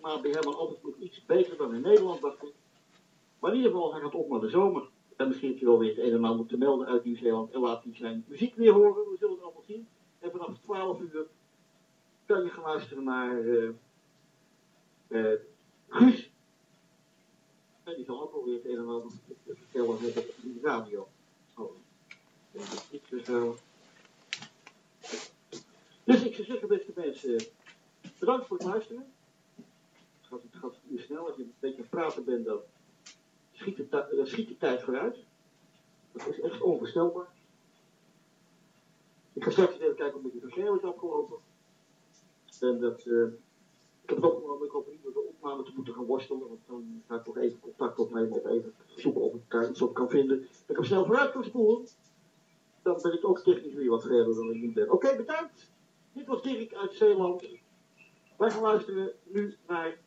klimaat bij Herman altijd nog iets beter dan in Nederland, dacht ik. Maar in ieder geval, hij gaat op naar de zomer. En misschien heeft hij wel weer het een en ander te melden uit Nieuw-Zeeland. En laat hij zijn muziek weer horen. We zullen het allemaal zien. En vanaf 12 uur kan je gaan luisteren naar uh, uh, Guus. En die zal ook wel weer het een en ander te vertellen hebben de radio. Oh, zo. Dus ik zou zeggen, beste mensen, bedankt voor het luisteren. Gaat, het gaat snel. Als je een beetje aan praten bent, dan schiet de, schiet de tijd vooruit. Dat is echt onvoorstelbaar. Ik ga straks even kijken of ik de dossier is afgelopen. En dat, uh, ik heb het opgenomen, ik hoop niet met de opname te moeten gaan worstelen, want dan ga ik nog even contact opnemen of even zoeken of ik daar iets op kan vinden. Dat ik hem snel vooruit kan spoelen. Dan ben ik ook technisch weer wat verder dan ik nu ben. Oké, okay, bedankt. Dit was Dirk uit Zeeland. Wij gaan luisteren nu naar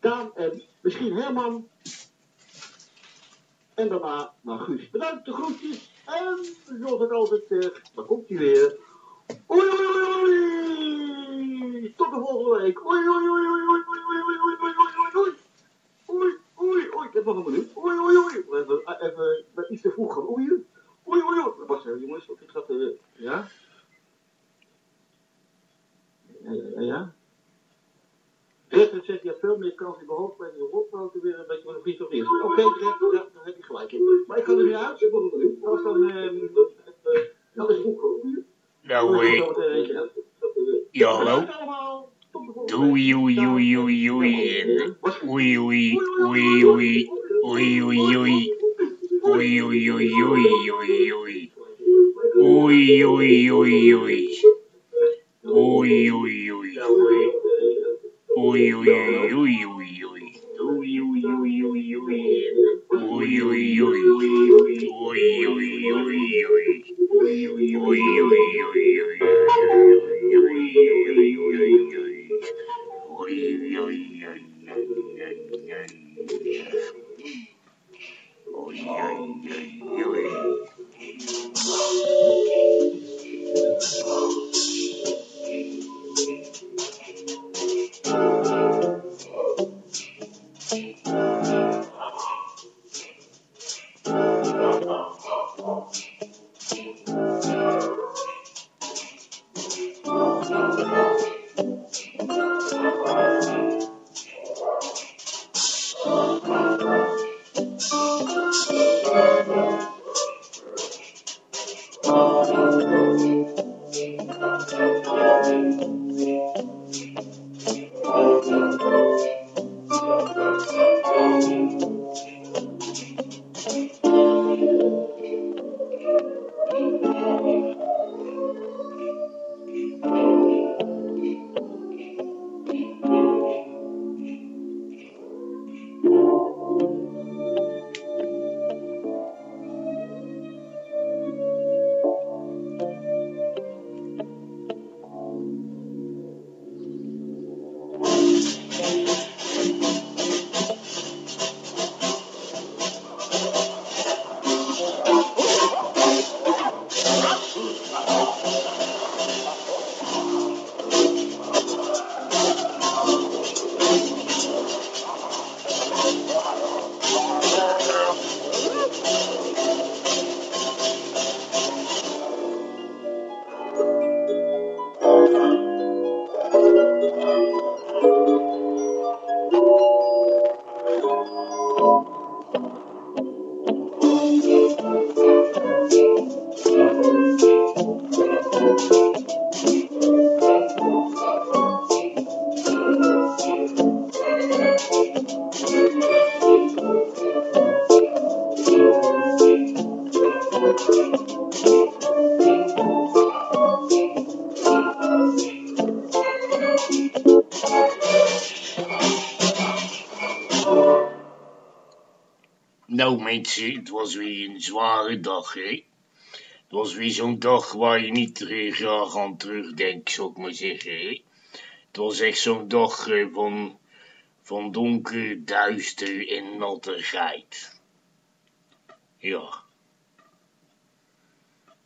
Daan en misschien Herman. En daarna naar Guus. Bedankt, de groetjes. En zoals ik altijd zeg, dan komt hij weer. Oei, oei, oei, oei. Tot de volgende week. Oei, oei, oei, oei, oei, oei, oei, oei, oei, oei, oei. Oei, oei, oei. Ik heb nog een minuut. Oei, oei, oei. Even, even, even iets te vroeg gaan oeien. Oei, oei, oei. Wacht even, jongens. Dit gaat, uh, ja? Ja, ja, ja. Zegt, je hebt veel meer kans in mijn hoofd bij je rotfouten weer een beetje met een vriend of eerst. Oké, okay, Red, ja, daar heb je gelijk in. Maar ik ga er nu uit, ik er was dan, uh, dat is goed goed. Nou, hé. Ja, hallo. Doei, oei, oei, oei, oei. Oei, oei, oei, oei. Oei, oei, oei. Oei, oei, oei, oei, oei, oei. Oei, oei, oei, oei. Oei, oei, oei. Oei, Uy, uy, uy, uy, uy, uy. Het was weer zo'n dag waar je niet uh, graag aan terugdenkt, zou ik maar zeggen. Het was echt zo'n dag uh, van, van donker, duister en nattigheid. Ja.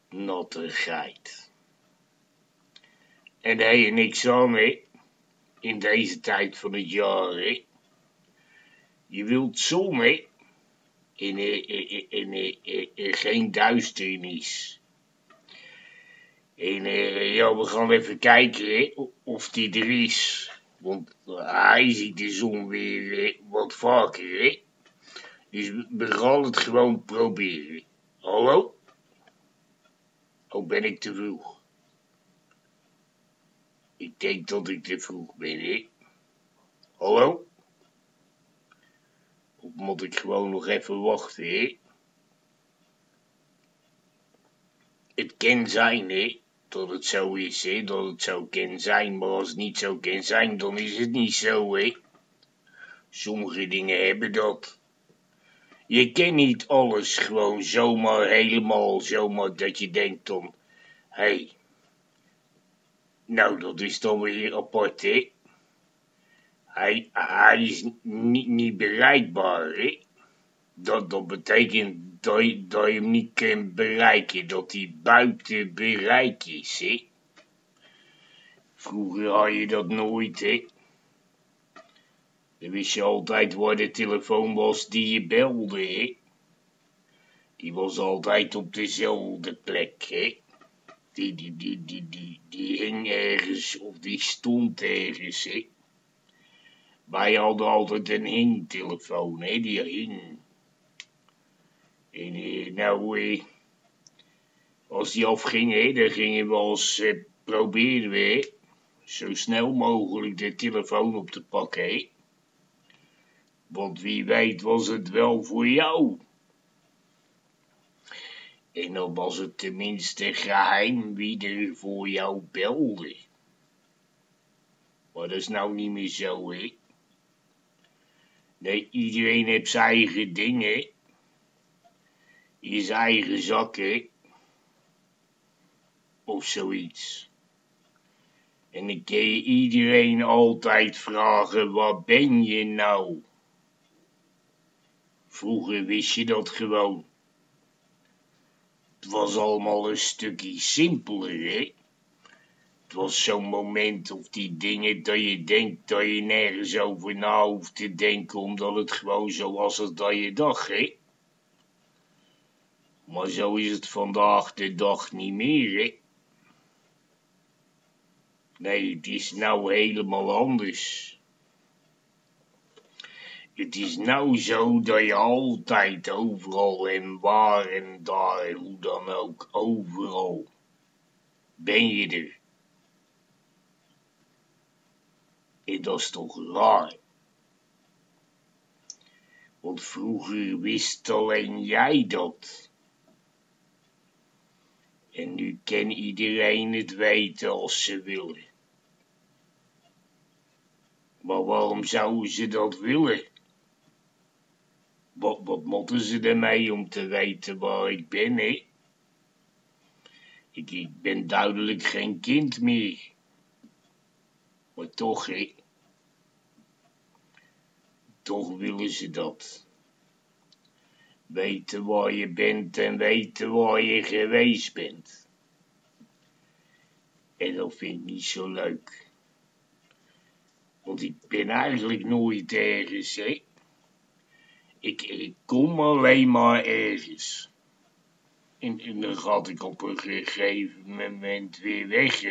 Nattigheid. En daar heb je niks aan, in deze tijd van het jaar, hè. Je wilt zon, hè. In, in, in, in, in geen duisternis. En ja, we gaan even kijken of die er is. Want hij ziet de zon weer wat vaker, hè. Dus we gaan het gewoon proberen. Hallo? Oh, ben ik te vroeg? Ik denk dat ik te vroeg ben, hè? Hallo? Of moet ik gewoon nog even wachten, hè? Het kan zijn, hè? Dat het zo is, hè? Dat het zo kan zijn. Maar als het niet zo kan zijn, dan is het niet zo, hè? Sommige dingen hebben dat. Je kent niet alles gewoon zomaar helemaal zomaar dat je denkt dan, hé, hey, nou dat is dan weer apart hè. Hij, hij is niet, bereikbaar hè. Dat, dat betekent dat je, dat je hem niet kan bereiken, dat hij buiten bereik is hè. Vroeger had je dat nooit hè. Dan wist je altijd waar de telefoon was die je belde, hè? Die was altijd op dezelfde plek, hè? Die, die, die, die, die, die hing ergens of die stond ergens, hè? Wij hadden altijd een hingtelefoon, hè? Die hing. En nou, eh, als die afging, hè, dan gingen we als eh, proberen we zo snel mogelijk de telefoon op te pakken, hè? want wie weet was het wel voor jou. En dan was het tenminste geheim wie er voor jou belde. Maar dat is nou niet meer zo, hè? Nee, iedereen heeft zijn eigen dingen. In zijn eigen zakken. Of zoiets. En dan kun je iedereen altijd vragen, wat ben je nou? Vroeger wist je dat gewoon. Het was allemaal een stukje simpeler, hè? Het was zo'n moment of die dingen dat je denkt dat je nergens over na hoeft te denken, omdat het gewoon zo was als dat je dacht, hè? Maar zo is het vandaag de dag niet meer, hè? Nee, het is nou helemaal anders. Het is nou zo dat je altijd overal en waar en daar, hoe dan ook, overal ben je er. En dat is toch raar. Want vroeger wist alleen jij dat. En nu kan iedereen het weten als ze willen. Maar waarom zouden ze dat willen? Wat, wat moeten ze ermee om te weten waar ik ben, hè? Ik, ik ben duidelijk geen kind meer. Maar toch, hè? Toch willen ze dat. Weten waar je bent en weten waar je geweest bent. En dat vind ik niet zo leuk. Want ik ben eigenlijk nooit ergens, hè? Ik, kom alleen maar ergens. En, dan ga ik op een gegeven moment weer weg.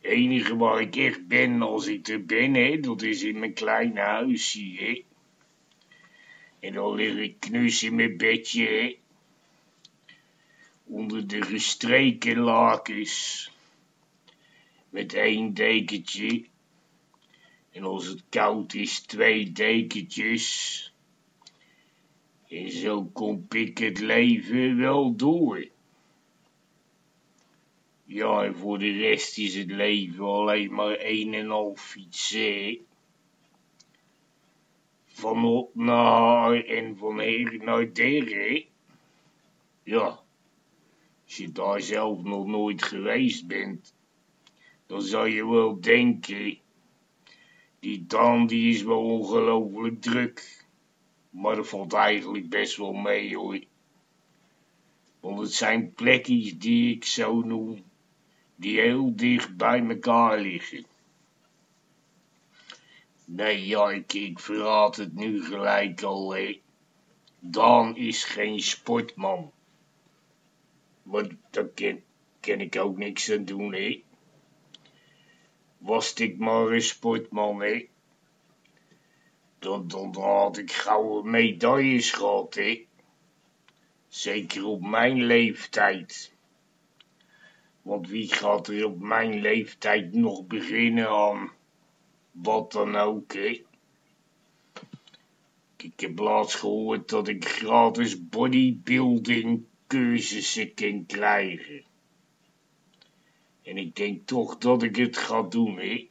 Het enige waar ik echt ben als ik er ben, hè, dat is in mijn kleine huisje, hè. En dan lig ik knus in mijn bedje. Onder de gestreken lakens. Met één dekentje en als het koud is, twee dekentjes. En zo kom ik het leven wel door. Ja, en voor de rest is het leven alleen maar een en al fietsen. Van op naar en van her naar der, Ja, als je daar zelf nog nooit geweest bent, dan zou je wel denken die Dan die is wel ongelooflijk druk. Maar dat valt eigenlijk best wel mee hoor. Want het zijn plekjes die ik zo noem, die heel dicht bij elkaar liggen. Nee, ja, ik, verraad het nu gelijk al. Dan is geen sportman. Maar daar kan ik ook niks aan doen, hè. Was ik maar een sportman, hè. Dan, dan, dan had ik gouden medailles gehad, hè. Zeker op mijn leeftijd. Want wie gaat er op mijn leeftijd nog beginnen aan wat dan ook, hè? Ik heb laatst gehoord dat ik gratis bodybuilding cursussen kan krijgen. En ik denk toch dat ik het ga doen, hè?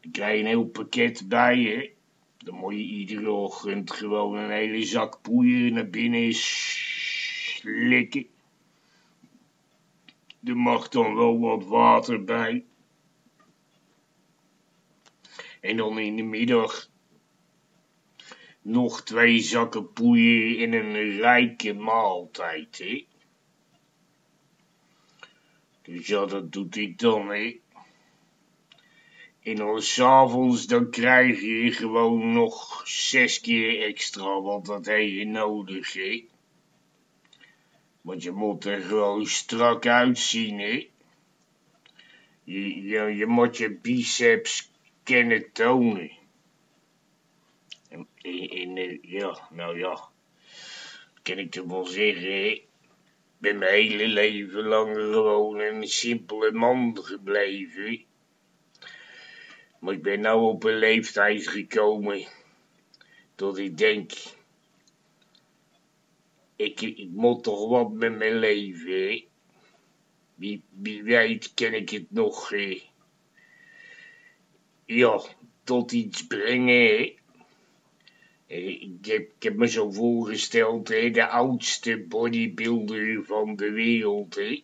Ik krijg een heel pakket bij je. Dan moet je iedere ochtend gewoon een hele zak poeier naar binnen slikken. Er mag dan wel wat water bij. En dan in de middag nog twee zakken poeier in een rijke maaltijd, hè. Dus ja, dat doet hij dan, hè. En dan s'avonds, dan krijg je gewoon nog zes keer extra, want dat heb je nodig, hè. Want je moet er gewoon strak uitzien, hè. Je, je, moet je biceps kennen tonen. En, en, ja, nou ja, kan ik toch wel zeggen, hè. Ik ben mijn hele leven lang gewoon een simpele man gebleven. Maar ik ben nou op een leeftijd gekomen dat ik denk, ik, moet toch wat met mijn leven? Wie, weet ken ik het nog, hè? Ja, tot iets brengen, hè? Ik heb, me zo voorgesteld, hè, de oudste bodybuilder van de wereld, hè?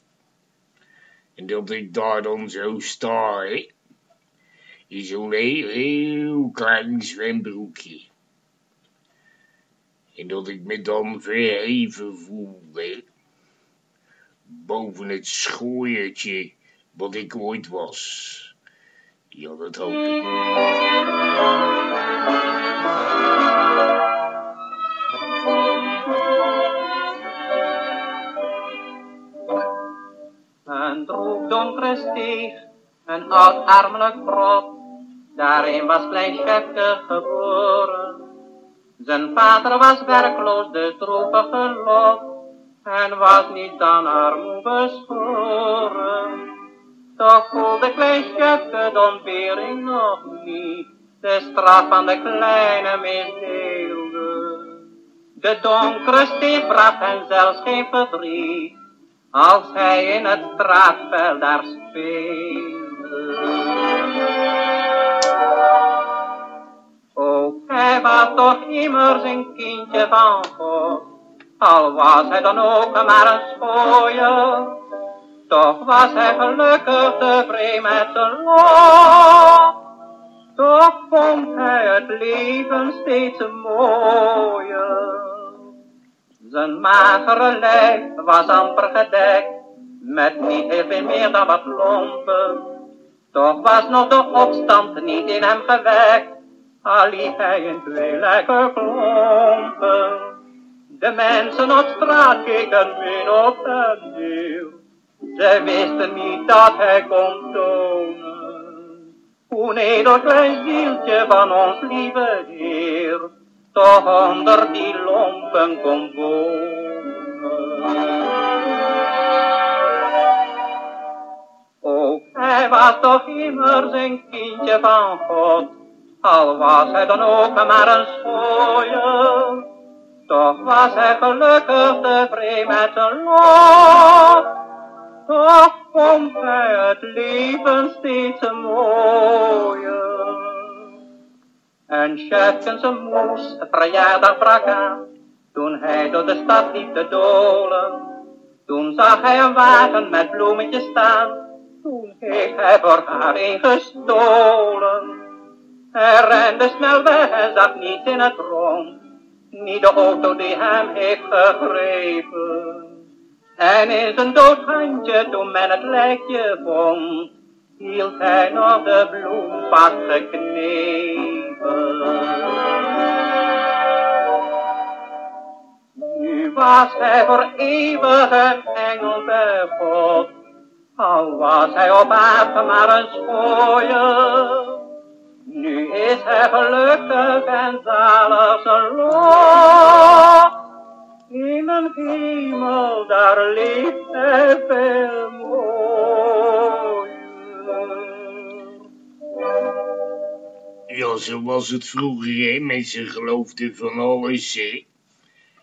En dat ik daar dan zo sta, hè? in zo'n heel, heel klein zwembroekje. En dat ik me dan verheven voelde. Boven het schooiertje wat ik ooit was. Ja, dat hoop ik. Een droog donkere steeg, een oud armelijk grot, Daarin was klein Schepke geboren. Zijn vader was werkloos, de droevige lot, en was niet aan armoe beschoren. Toch voelde klein de ontbering nog niet, de straf van de kleine misdeelde. De donkere steen bracht hem zelfs geen verdriet, als hij in het straatveld daar speelde. Was toch immers een kindje van God, al was hij dan ook maar een schooier. Toch was hij gelukkig tevreden met zijn. Toch vond hij het leven steeds mooier. Zijn magere lijf was amper gedekt, met niet heel veel meer dan wat lompen. Toch was nog de opstand niet in hem gewekt, al liep hij in twee lekker klompen. De mensen op straat keken min op hem neer. Zij wisten niet dat hij kon tonen. Hoe edel klein zieltje van ons lieve Heer, toch onder die lompen kon wonen. Ook hij was toch immer zijn kindje van God, al was hij dan ook maar een schooier. Toch was hij gelukkig tevreden met zijn lot. Toch vond hij het leven steeds mooier. En Chefkens zijn moes het verjaardag brak aan, toen hij door de stad liep te dolen. Toen zag hij een wagen met bloemetjes staan, toen heeft hij voor haar ingestolen. Hij rende snel weg zag niet in het rond, niet de auto die hem heeft gegrepen. En in zijn doodhandje, toen men het lijkje vond, hield hij nog de bloem vastgeknepen. Nu was hij voor eeuwig een engel bij God, al was hij op aarde maar een schooier. Nu is hij gelukkig en zalig zijn lot. In een hemel, daar leeft hij veel mooier. Ja, zo was het vroeger, hè. Mensen geloofden van alles, hè.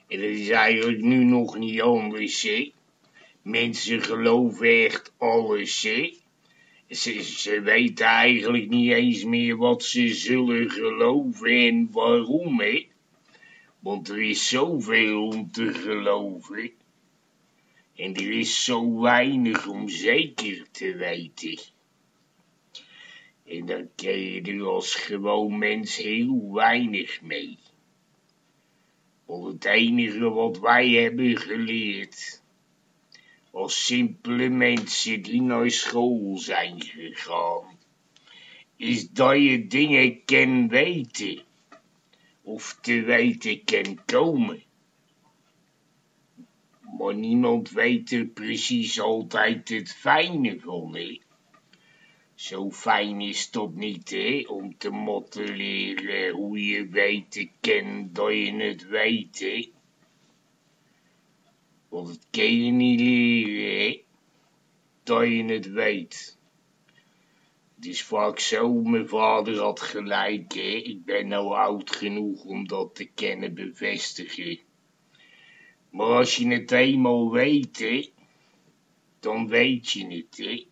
En dat is eigenlijk nu nog niet anders, hè. Mensen geloven echt alles, hè. Ze, ze weten eigenlijk niet eens meer wat ze zullen geloven en waarom, hè. Want er is zoveel om te geloven. En er is zo weinig om zeker te weten. En dan kun je er als gewoon mens heel weinig mee. Want het enige wat wij hebben geleerd, als simpele mensen die naar school zijn gegaan, is dat je dingen kan weten, of te weten kan komen. Maar niemand weet er precies altijd het fijne van, hè. Zo fijn is dat niet, hè, om te moeten leren hoe je weten kan dat je het weet. Want het kan je niet leren, dat je het weet. Het is vaak zo, mijn vader had gelijk. Ik ben nou oud genoeg om dat te kennen bevestigen. Maar als je het eenmaal weet, dan weet je het.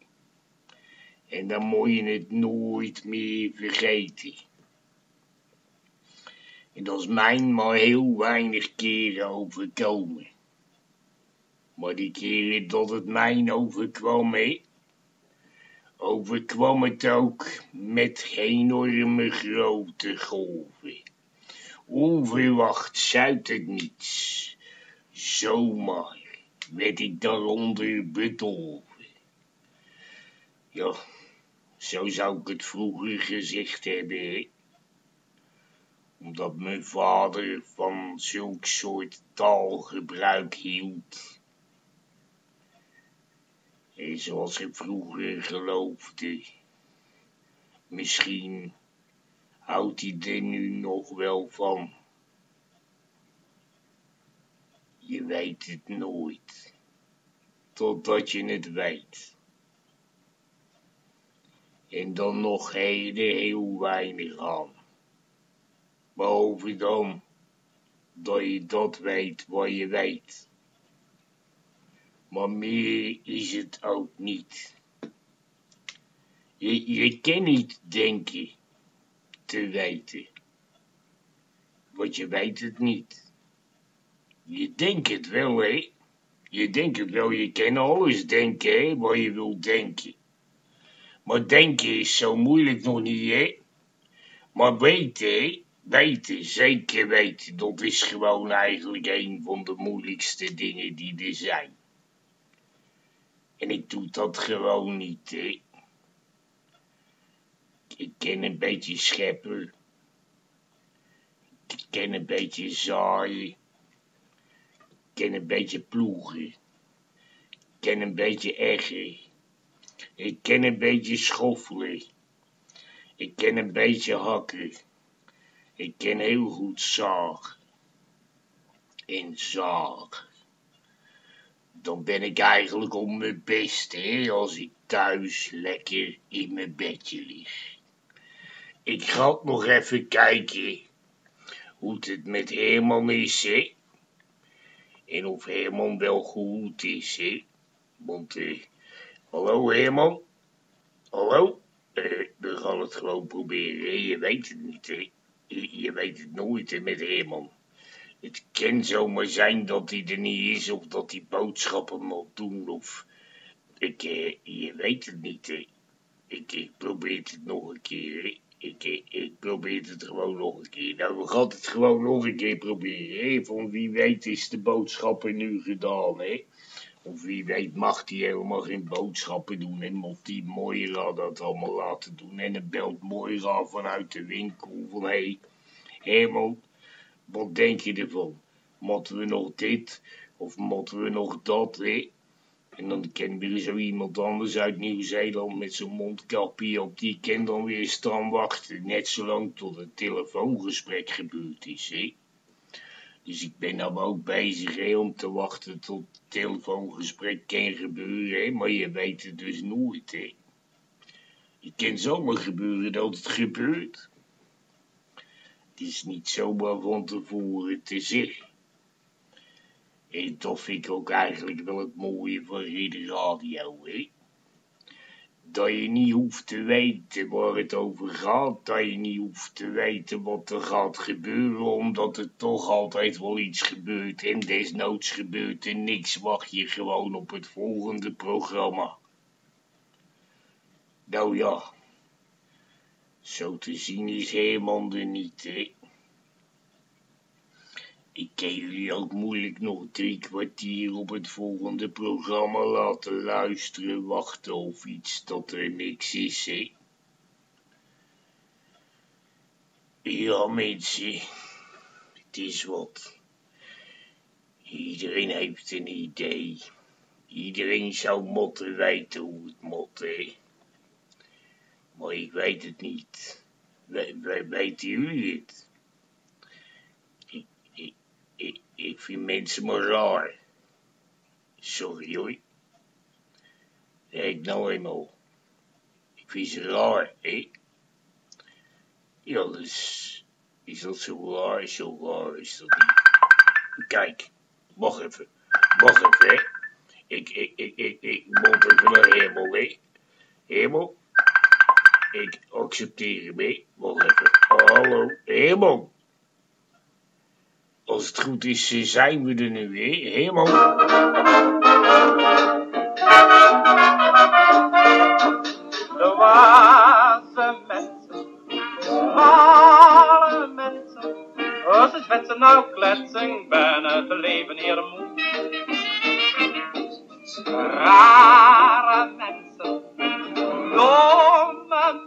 En dan moet je het nooit meer vergeten. En dat is mij maar heel weinig keren overkomen. Maar die keren dat het mij overkwam, hè, overkwam het ook met enorme grote golven. Onverwachts uit het niets. Zomaar werd ik daaronder bedolven. Ja, zo zou ik het vroeger gezegd hebben. Omdat mijn vader van zulk soort taalgebruik hield. Zoals ik vroeger geloofde. Misschien houdt hij er nu nog wel van. Je weet het nooit. Totdat je het weet. En dan nog heden heel weinig aan. Behalve dan dat je dat weet wat je weet. Maar meer is het ook niet. Je, je kan niet denken te weten. Want je weet het niet. Je denkt het wel, hè? Je denkt het wel, je kan alles denken, hè, wat je wil denken. Maar denken is zo moeilijk nog niet, hè? Maar weten? Weten, zeker weten, dat is gewoon eigenlijk een van de moeilijkste dingen die er zijn. En ik doe dat gewoon niet, hè? Ik ken een beetje scheppen. Ik ken een beetje zaaien. Ik ken een beetje ploegen. Ik ken een beetje eggen. Ik ken een beetje schoffelen. Ik ken een beetje hakken. Ik ken heel goed zaag. En zaag. Dan ben ik eigenlijk op mijn best, hè, als ik thuis lekker in mijn bedje lig. Ik ga nog even kijken hoe het met Herman is, hè. En of Herman wel goed is, hè. Want, eh, hallo Herman? Hallo? Eh, we gaan het gewoon proberen, hè. Je weet het niet, hè. Je, weet het nooit, hè, met Herman. Het kan zomaar zijn dat hij er niet is, of dat hij boodschappen moet doen, of... Ik, eh, je weet het niet, hè. Ik, probeer het nog een keer. Ik, ik, ik probeer het gewoon nog een keer. Nou, we gaan het gewoon nog een keer proberen. Hè? Van wie weet is de boodschappen nu gedaan, hè? Of wie weet mag die helemaal geen boodschappen doen en moet die Moira dat allemaal laten doen. En dan belt Moira vanuit de winkel van, hé, hey, wat denk je ervan? Moeten we nog dit of moeten we nog dat, hè? En dan ken weer zo iemand anders uit Nieuw-Zeeland met zijn mondkapje op. Die kan dan weer staan wachten, net zolang tot het telefoongesprek gebeurd is, hè? Dus ik ben nou ook bezig hè, om te wachten tot het telefoongesprek kan gebeuren, hè? maar je weet het dus nooit. Hè? Het kan zomaar gebeuren dat het gebeurt. Is niet zomaar van tevoren te zeggen. En dat vind ik ook eigenlijk wel het mooie van de radio, hè? Dat je niet hoeft te weten waar het over gaat, dat je niet hoeft te weten wat er gaat gebeuren, omdat er toch altijd wel iets gebeurt en desnoods gebeurt er niks, wacht je gewoon op het volgende programma. Nou ja, zo te zien is Herman er niet, hè? Ik kan jullie ook moeilijk nog drie kwartier op het volgende programma laten luisteren, wachten of iets tot er niks is, hè? Ja, mensen, het is wat. Iedereen heeft een idee. Iedereen zou moeten weten hoe het moet, hè? Maar ik weet het niet. Wij, weten jullie het? Ik vind mensen maar raar. Sorry hoor. Ik nou eenmaal. Ik vind ze raar, hè? Ja, dus is dat zo raar, zo raar is dat niet. Kijk, wacht even. Wacht even, hè. Ik, ik, ik, ik, ik moet even naar Hemel, hè. Hemel. Ik accepteer hè. Wacht even. Hallo, Hemel. Als het goed is, eh, zijn we er nu weer. Helemaal. De mensen, alle mensen, als ze zwetsen nou kletsen, ben het leven hier moe. Rare mensen,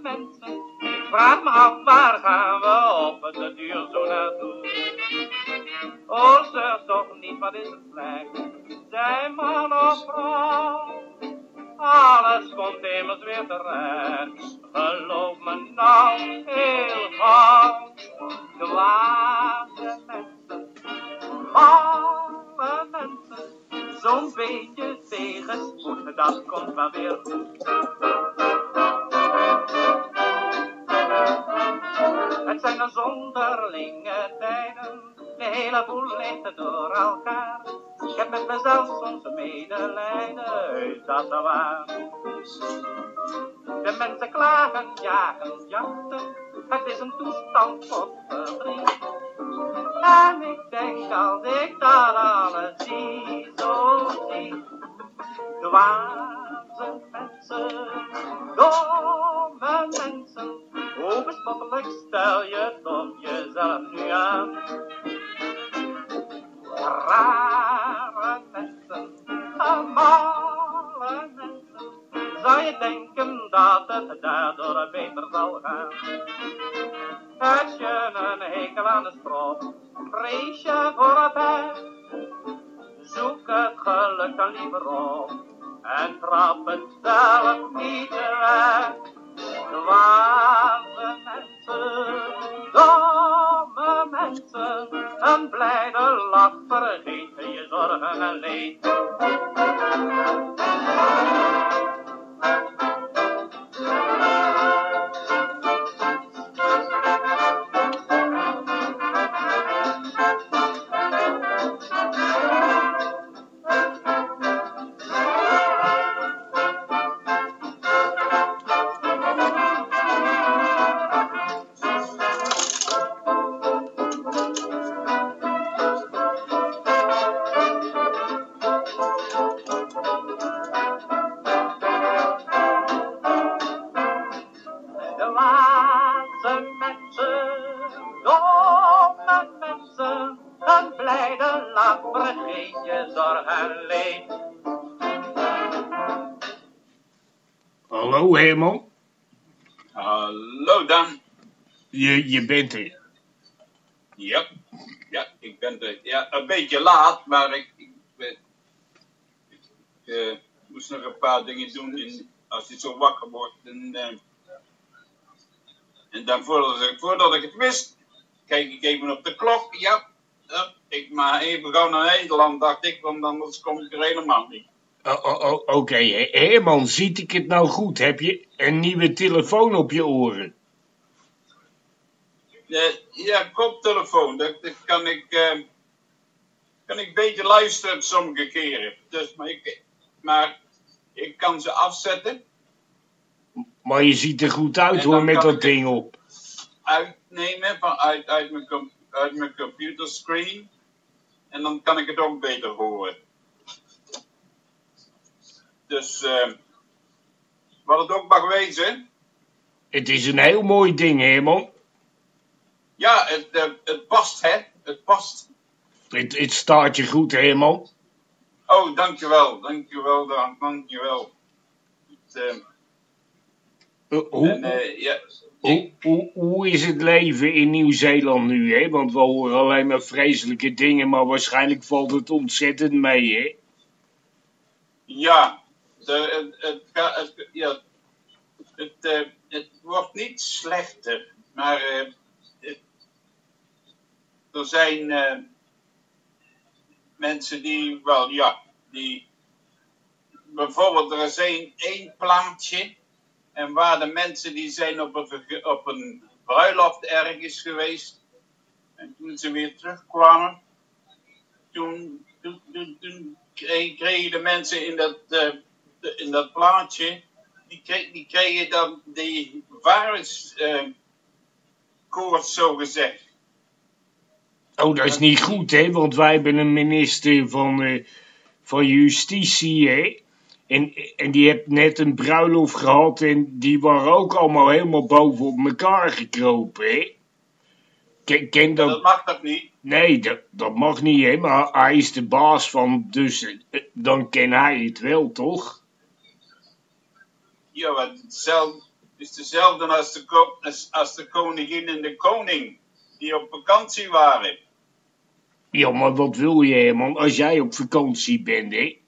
mensen, vraag me af waar gaan we op het duur zo naartoe. Oh, zeg toch niet, wat is het slecht? Zijn man of vrouw? Alles komt immers weer terecht. Geloof me nou heel gauw. Dwaze mensen, malle mensen. Zo'n beetje tegenspoed, dat komt wel weer goed. Het zijn de zonderlinge tijden de hele boel ligt door elkaar. Ik heb met mezelf soms medelijden, is dat zo waar? De mensen klagen, jagen, jachten, het is een toestand tot verdriet. En ik denk als ik dat alles zie, zo zie, dwaze mensen, domme mensen, hoe bespottelijk stel je toch jezelf nu aan rare mensen, malle mensen, zou je denken dat het daardoor beter zal gaan. Heb je een hekel aan de strop, Je, bent er. Ja, ja, ik ben er. Ja, een beetje laat, maar ik, ik, ik eh, moest nog een paar dingen doen. In, als je zo wakker wordt. En, eh, en dan voordat ik, voordat ik het wist, kijk ik even op de klok. Ja, ja, ik maar even gauw naar Nederland, dacht ik, want anders kom ik er helemaal niet. Oh, oh, oh, Oké, He- Herman, ziet ik het nou goed? Heb je een nieuwe telefoon op je oren? Eh, ja, koptelefoon, dat, dat kan ik, eh, kan ik beetje luisteren sommige keren. Dus, maar, ik, maar ik kan ze afzetten, Maar je ziet er goed uit hoor, met dat ding op. uitnemen van, uit, uit, mijn, uit mijn computerscreen. En dan kan ik het ook beter horen. Dus, eh, wat het ook mag wezen, Het is een heel mooi ding, Herman. Ja, het, het past, hè? Het past. Het, het staat je goed, Herman. Oh, dankjewel, dankjewel, Dan, dankjewel. Het, eh, Eh, hoe, en, ja, hoe, hoe, hoe is het leven in Nieuw-Zeeland nu, hè? Want we horen alleen maar vreselijke dingen, maar waarschijnlijk valt het ontzettend mee, hè? Ja, de, het, het, ja, het, eh, het wordt niet slechter, maar er zijn eh, mensen die, wel ja, die bijvoorbeeld er is één, één plaatsje en waar de mensen die zijn op een, op een bruiloft ergens geweest en toen ze weer terugkwamen, toen, toen, toen, toen kre- kregen de mensen in dat, eh, in dat plaatje, die, die kregen dan die virus eh, koorts zo gezegd. Oh, dat is niet goed, hè? Want wij hebben een minister van, eh, van Justitie, hè? En, en die heeft net een bruiloft gehad en die waren ook allemaal helemaal boven op elkaar gekropen, hè? Ken, ken Dat dat... mag toch niet? Nee, dat, dat mag niet, hè? Maar hij is de baas van, dus eh, dan ken hij het wel, toch? Ja, hetzelfde is dezelfde als de, als de koningin en de koning die op vakantie waren. Ja, maar wat wil je, Herman, als jij op vakantie bent, hè?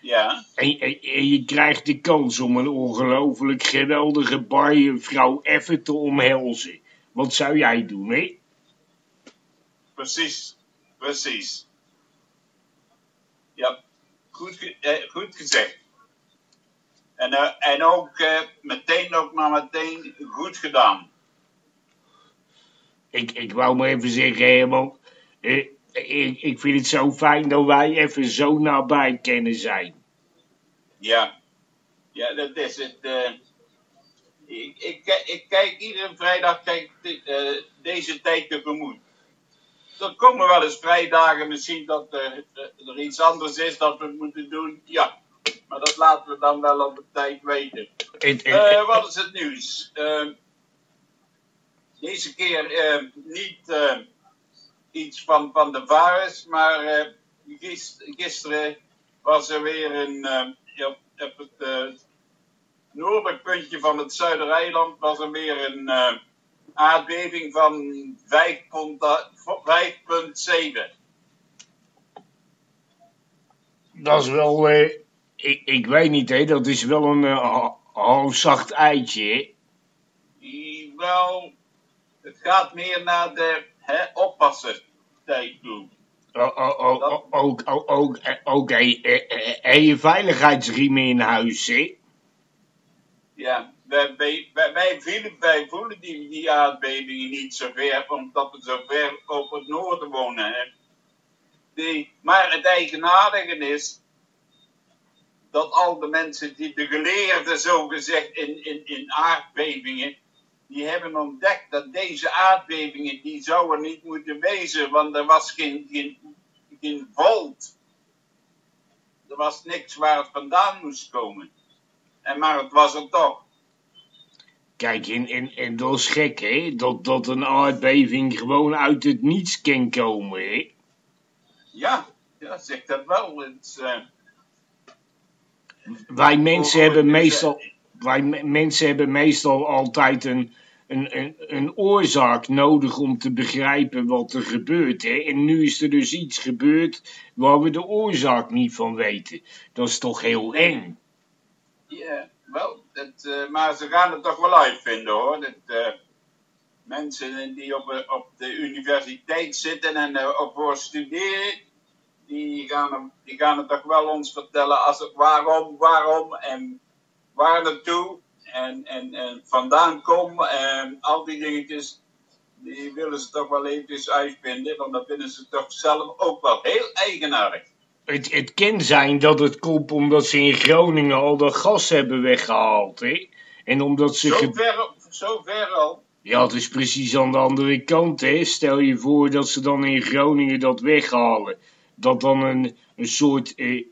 Ja, En, en, en je krijgt de kans om een ongelooflijk geweldige barje vrouw even te omhelzen. Wat zou jij doen, hè? precies. Precies. Ja, goed, eh, goed gezegd. En, eh, en ook eh, meteen ook maar meteen goed gedaan. Ik, ik wou maar even zeggen, Herman. eh, ik, ik vind het zo fijn dat wij even zo nabij kunnen zijn. Ja, ja dat is het. eh. ik, ik, ik kijk iedere vrijdag kijk, eh, deze tijd tegemoet. Er komen wel eens vrijdagen misschien dat eh, er iets anders is dat we moeten doen. Ja, maar dat laten we dan wel op de tijd weten. En, en- wat is het nieuws? Deze keer eh, niet eh, iets van, van de virus, maar eh, gis- gisteren was er weer een, ja, op het eh, noordelijk puntje van het Zuidereiland was er weer een aardbeving van 5,7. dat is wel, eh, ik, ik weet niet, hè, dat is wel een ha- half zacht eitje, Wel, het gaat meer naar de hè, oppassen tijd toe. Ook, ook, ook, en je veiligheidsriemen in huis, hè? Ja, wij, wij, wij, wij, voelen, wij voelen die, die aardbevingen niet zo ver, omdat we zo ver op het noorden wonen. Hè. Die, maar het eigenaardige is dat al de mensen, die de geleerden zogezegd in, in, in aardbevingen, die hebben ontdekt dat deze aardbevingen, die zouden niet moeten wezen, want er was geen, geen, geen volt. Er was niks waar het vandaan moest komen. En maar het was er toch. Kijk, en, en, en dat is gek, hè? Dat, dat een aardbeving gewoon uit het niets kan komen, hè? Ja, ja zeg dat wel. Het, eh, Wij mensen hebben meestal... wij mensen hebben meestal altijd een, een, een, een oorzaak nodig om te begrijpen wat er gebeurt. Hè? En nu is er dus iets gebeurd waar we de oorzaak niet van weten. Dat is toch heel eng. Ja, wel, uh, maar ze gaan het toch wel uitvinden hoor. Dat, uh, mensen die op, op de universiteit zitten en uh, op voor studeren, die gaan, die gaan het toch wel ons vertellen als het waarom, waarom en waar naartoe en, en, en vandaan komen en al die dingetjes. Die willen ze toch wel eventjes uitvinden, want dat vinden ze toch zelf ook wel heel eigenaardig. Het, het kan zijn dat het komt omdat ze in Groningen al dat gas hebben weggehaald, hè? En omdat ze... Zo ver, zo ver al. Ja, het is precies aan de andere kant, hè. Stel je voor dat ze dan in Groningen dat weghalen. Dat dan een, een soort eh,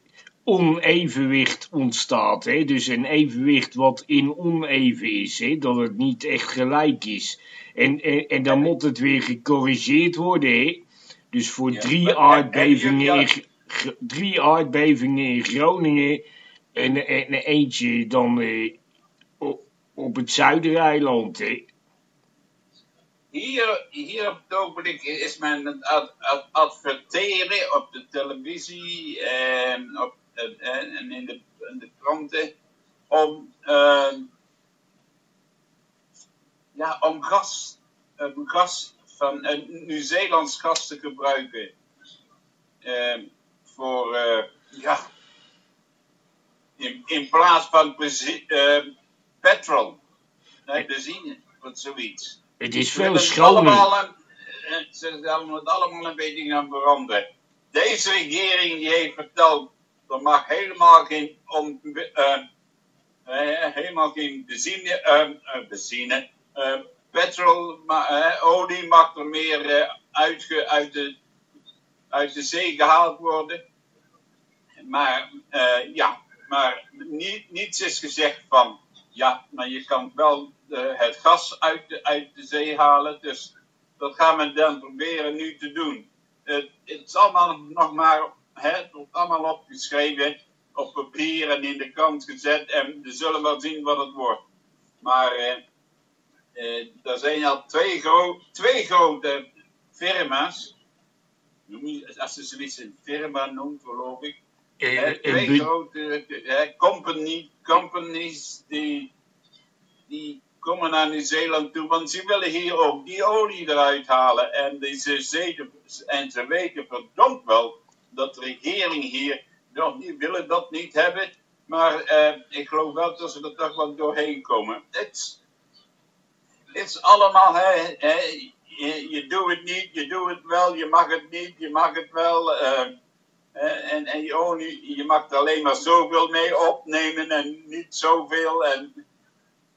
onevenwicht ontstaat, hè. Dus een evenwicht wat in oneven is, hè. Dat het niet echt gelijk is. En, en, en dan moet het weer gecorrigeerd worden, hè. Dus voor Ja, drie maar- aardbevingen en- in, drie aardbevingen in Groningen en, en eentje dan eh, op, op het Zuidereiland, hè. Hier, hier op het ogenblik is men aan het ad, ad- adverteren op de televisie en, op, en, en in, de, in de kranten om, eh, ja, om gas, um, gas van eh, Nieuw-Zeelands gas te gebruiken. eh, voor, eh, ja, in, in plaats van petrol, benzine, of zoiets. Het is Ze veel schoner. allemaal een- eh, Ze het allemaal een beetje gaan veranderen. Deze regering die heeft verteld, er mag helemaal geen, om, eh, eh, helemaal geen benzine, eh, eh, benzine eh, petrol, eh, olie mag er meer uitge, uit, de, uit de zee gehaald worden. Maar ja, maar niet, niets is gezegd van, ja, maar je kan wel het gas uit de, uit de zee halen. Dus dat gaan we dan proberen nu te doen. Het, het is allemaal nog maar, hè, het wordt allemaal opgeschreven op papier en in de krant gezet. En we zullen wel zien wat het wordt. Maar eh, eh, er zijn al twee, gro twee grote firma's. Als je zoiets een firma noemt, geloof ik. Eh, Hè, een twee grote company, companies die, die komen naar Nieuw-Zeeland toe, want ze willen hier ook die olie eruit halen. En, die ze, zeden- en ze weten verdomd wel dat de regering hier nog niet willen dat niet hebben. Maar eh, ik geloof wel dat ze er toch wel doorheen komen. Het is- allemaal, hè, je, doet het niet, je doet het wel, je mag het niet, je mag het wel. eh, en, en je, mag er alleen maar zoveel mee opnemen en niet zoveel. En,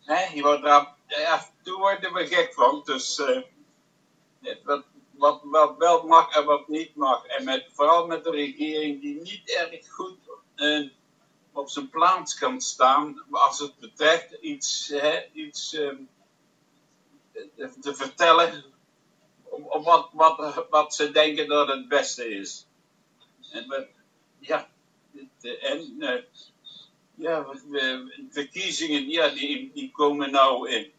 hè, je wordt daar, ja, toen worden we gek van. Dus eh, het wat, wat wel mag en wat niet mag. En met, vooral met de regering die niet erg goed eh, op zijn plaats kan staan. Als het betreft iets, hè, iets eh, te, te vertellen. Op wat, wat, wat ze denken dat het beste is. En we, ja, eh, en eh, ja, we- we- verkiezingen, ja, die, die komen nou in,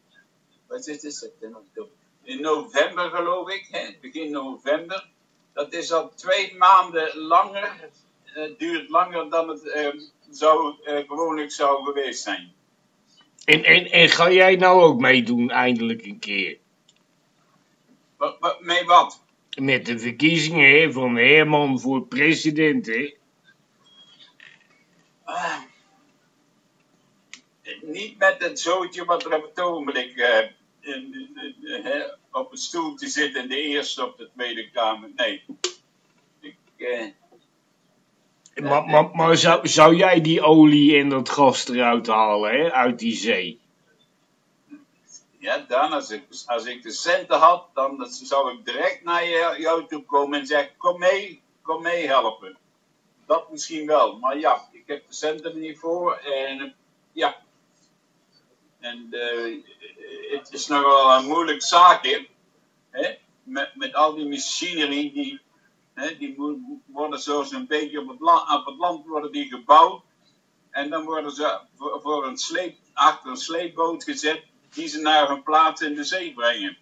wat is het, september, oktober? In november geloof ik, hè, begin november. Dat is al twee maanden langer, het duurt langer dan het eh, zou, eh, gewoonlijk zou geweest zijn. En, en, en ga jij nou ook meedoen eindelijk een keer? Wat, wat, mee wat? Met de verkiezingen hè, van Herman voor president, hè? Ah. Niet met het zootje wat er op het ogenblik in, in- in- op het stoeltje zit in de Eerste of de Tweede Kamer. Nee. Ik, eh, Maar, maar, maar zou, zou jij die olie en dat gas eruit halen, hè? Uit die zee? ja, dan als ik, als ik de centen had, dan zou ik direct naar jou toe komen en zeggen: Kom mee, kom mee helpen. Dat misschien wel, maar ja, ik heb de centen er niet voor en ja. En eh, het is nogal een moeilijk zaakje, hè? Met, met al die machinerie die, hè, die worden zoals een beetje op het, land, op het land worden die gebouwd. En dan worden ze voor, voor een sleep, achter een sleepboot gezet die ze naar een plaats in de zee brengen.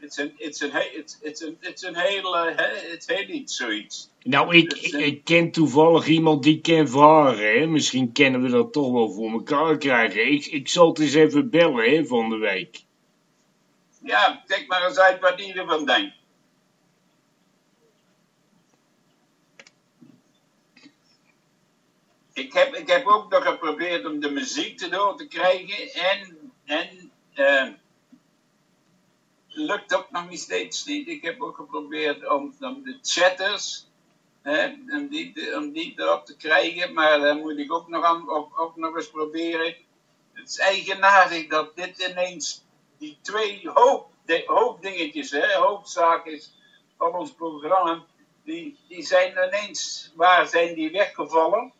Het is een, het is een, het is een, het is een hele, het heel iets zoiets. Nou, ik, ik, ik ken toevallig iemand die kan varen, hè. Misschien kunnen we dat toch wel voor elkaar krijgen. Ik, ik zal het eens even bellen, hè, van de week. Ja, kijk maar eens uit wat die ervan denkt. Ik heb, ik heb ook nog geprobeerd om de muziek erdoor te krijgen en, en uh, lukt ook nog niet steeds niet. Ik heb ook geprobeerd om, de chatters, hè, om, die, om die erop te krijgen, maar dan moet ik ook nog, nog eens proberen. Het is eigenaardig dat dit ineens, die twee hoop, de, hoofddingetjes, hè, van ons programma, die, die zijn ineens, waar zijn die weggevallen?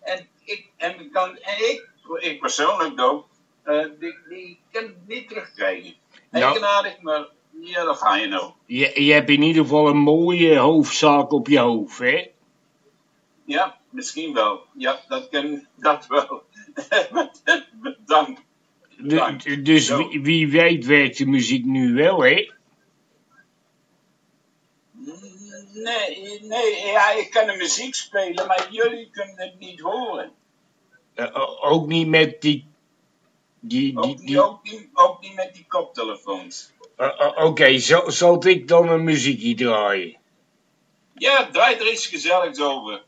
En ik, en kan, en ik, ik persoonlijk ook, uh, die, die kan het niet terugkrijgen. Nou. Eigenaardig, maar ja, dat ga je nou. Je, je hebt in ieder geval een mooie hoofdzaak op je hoofd, hè? Ja, misschien wel. Ja, dat kan dat wel. Bedankt. Dank. dus wie, wie, weet werkt de muziek nu wel, hè? Nee, nee ja, ik kan de muziek spelen, maar jullie kunnen het niet horen. Uh, ook niet met die... die, die, die... Ook, niet, ook, niet, met die koptelefoons. Uh, uh, Oké, okay, zal ik dan een muziekje draaien? Ja, draai er eens gezellig over.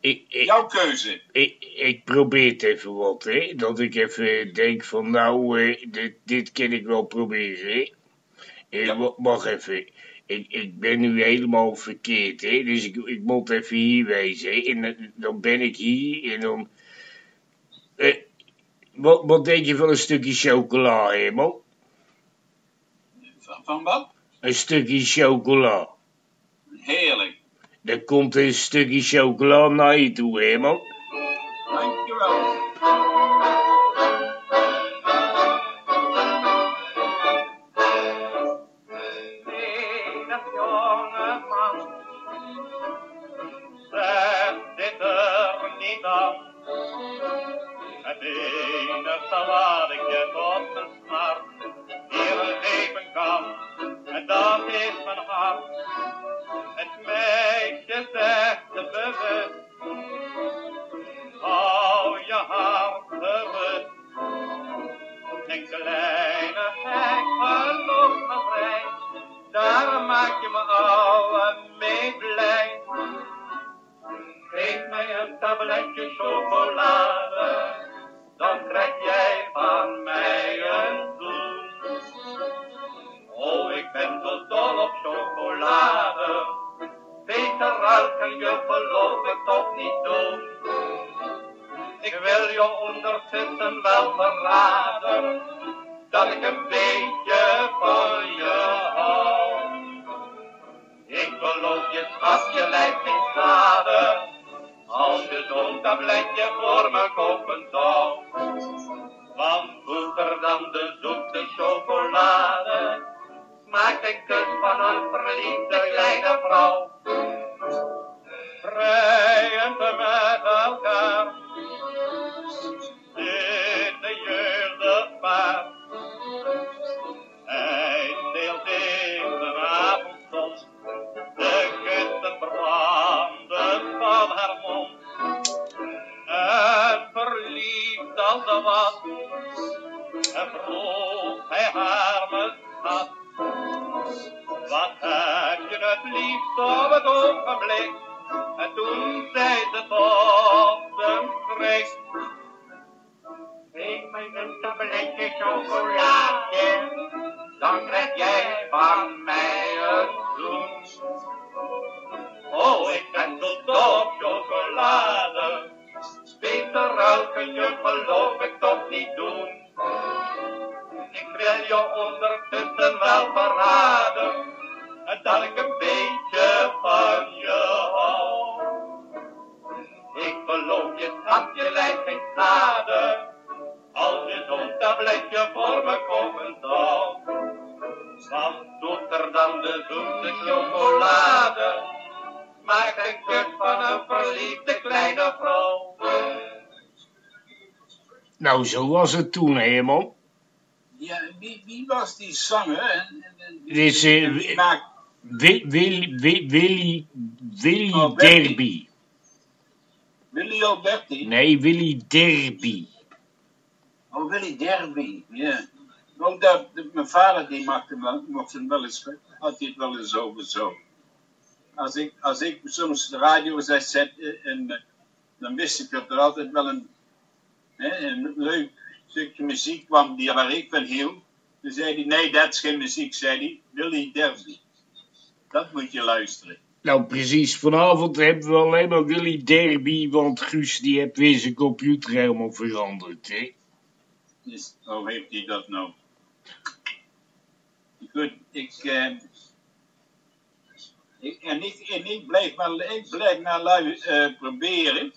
Ik, ik, jouw keuze. Ik, ik probeer het even wat, hè. Dat ik even denk van, nou, dit, dit kan ik wel proberen, hè. Ja. Wacht even ik, ik ben nu helemaal verkeerd, hè. Dus ik, ik moet even hier wezen, En dan ben ik hier en dan... Wat, wat denk je van een stukje chocola, Hemel? Van, van wat? Een stukje chocola. Heerlijk. Er komt een stukje chocola naar je toe, Hemel. Dankjewel. amarrada. Don't let jij van mij dan de zoete chocolade. Maak een kut van een verliefde kleine vrouw. Nou, zo was het toen, helemaal. Ja, wie, was die zanger? En, is. Willy, Willy, Derby. Willy Alberti? Nee, Willy Derby. Oh, Willy Derby, ja dat- mijn vader die maakte mocht hem wel eens, had hij het wel eens over zo. Als ik, als ik soms de radio zet, zet en, eh, dan wist ik dat er altijd wel een, hè, een leuk stukje muziek kwam die, waar ik van hield. Dan zei hij, nee, dat is geen muziek, zei hij. Willy Derby. Dat moet je luisteren. Nou, precies. Vanavond hebben we alleen maar Willy Derby, want Guus die heeft weer zijn computer helemaal veranderd, hè. Hoe heeft hij dat nou? Goed, ik, eh, ik, en, ik en ik blijf maar, ik blijf maar lui, eh, proberen.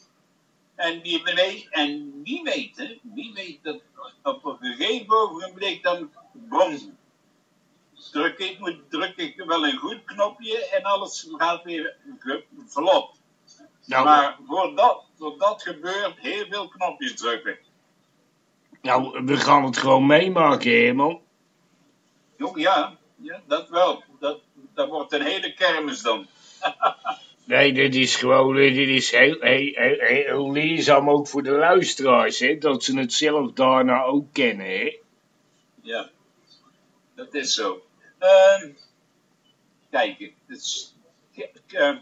En wie weet, en wie weet, hè, wie weet dat op een gegeven ogenblik dan, bom, druk ik, druk ik wel een goed knopje en alles gaat weer vlot. Nou, Maar voordat, voordat dat gebeurt, heel veel knopjes drukken. Nou, we gaan het gewoon meemaken, Herman. Jo, ja, ja, dat wel. Dat, dat wordt een hele kermis dan. Nee, dit is gewoon, eh, dit is heel, heel, heel, heel leerzaam ook voor de luisteraars, hè. Dat ze het zelf daarna ook kennen, hè. Ja, dat is zo. Ehm kijk, het is, k- eh,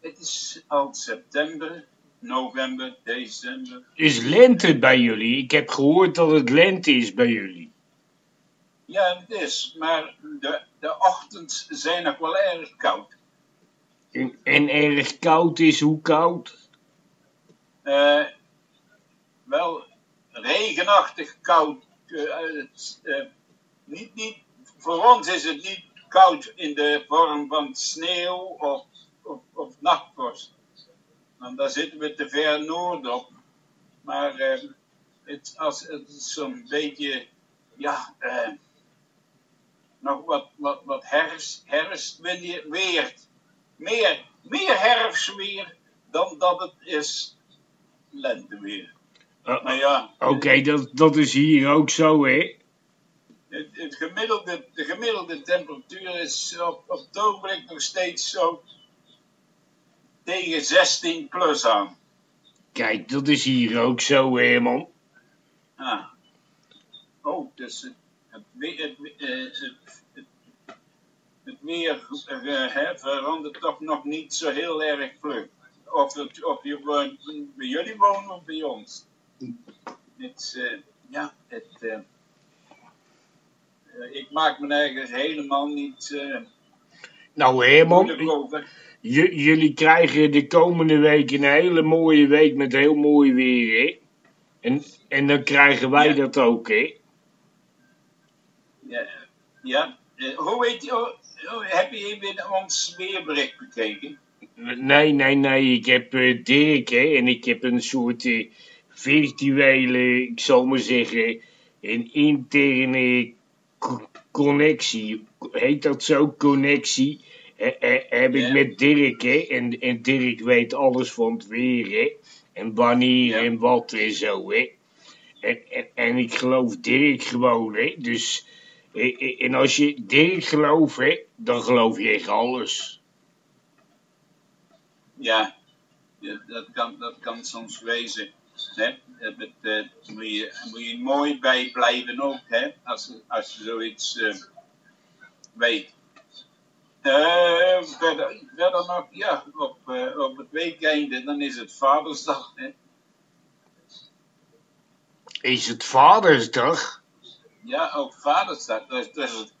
het is al september, november, december. Is lente bij jullie. Ik heb gehoord dat het lente is bij jullie. Ja, het is, maar de, de ochtends zijn nog wel erg koud. En, en erg koud is hoe koud? Eh, wel regenachtig koud. eh, het, eh, niet, niet, voor ons is het niet koud in de vorm van sneeuw of, of, of nachtvorst. Want daar zitten we te ver noord op. Maar eh, het, als, het is zo'n beetje, ja, eh, nog wat, wat, wat herfst, herfstweer. Meer, meer herfstweer dan dat het is lenteweer. Uh, Maar ja, Oké, dat, dat is hier ook zo, hè? het, het gemiddelde, de gemiddelde temperatuur is op, op het ogenblik nog steeds zo tegen 16 plus aan. Kijk, dat is hier ook zo, Herman. Ah. Oh, dus het, het, het, weer eh, hè, verandert toch nog niet zo heel erg vlug. Of, het, of je woont, bij jullie wonen of bij ons. Het, eh, ja, het, eh, ik maak me ergens helemaal niet eh Nou, j- jullie krijgen de komende week een hele mooie week met heel mooi weer, hè? En, en dan krijgen wij Ja. dat ook, hè? Ja, ja. Eh, hoe weet je, oh, oh, heb je ons weerbericht bekeken? Nee, nee, nee. Ik heb eh, Dirk, hè, en ik heb een soort eh, virtuele, ik zal maar zeggen, een interne co- connectie. Heet dat zo? Connectie. Eh, eh, heb ik met Dirk, hè? En, en Dirk weet alles van het weer, hè? En wanneer en wat en zo, hè? En, en, en ik geloof Dirk gewoon, hè? Dus, eh, en als je Dirk gelooft, hè, dan geloof je echt alles. Ja, dat, kan, dat kan soms wezen. Hè? Moet, je, moet je mooi bij blijven ook, hè? Als, als je zoiets weet. Eh, verder, verder nog, ja, op, eh, op het weekende, dan is het Vadersdag. Hè? Is het Vadersdag? Ja, ook Vadersdag. Er is, er, is,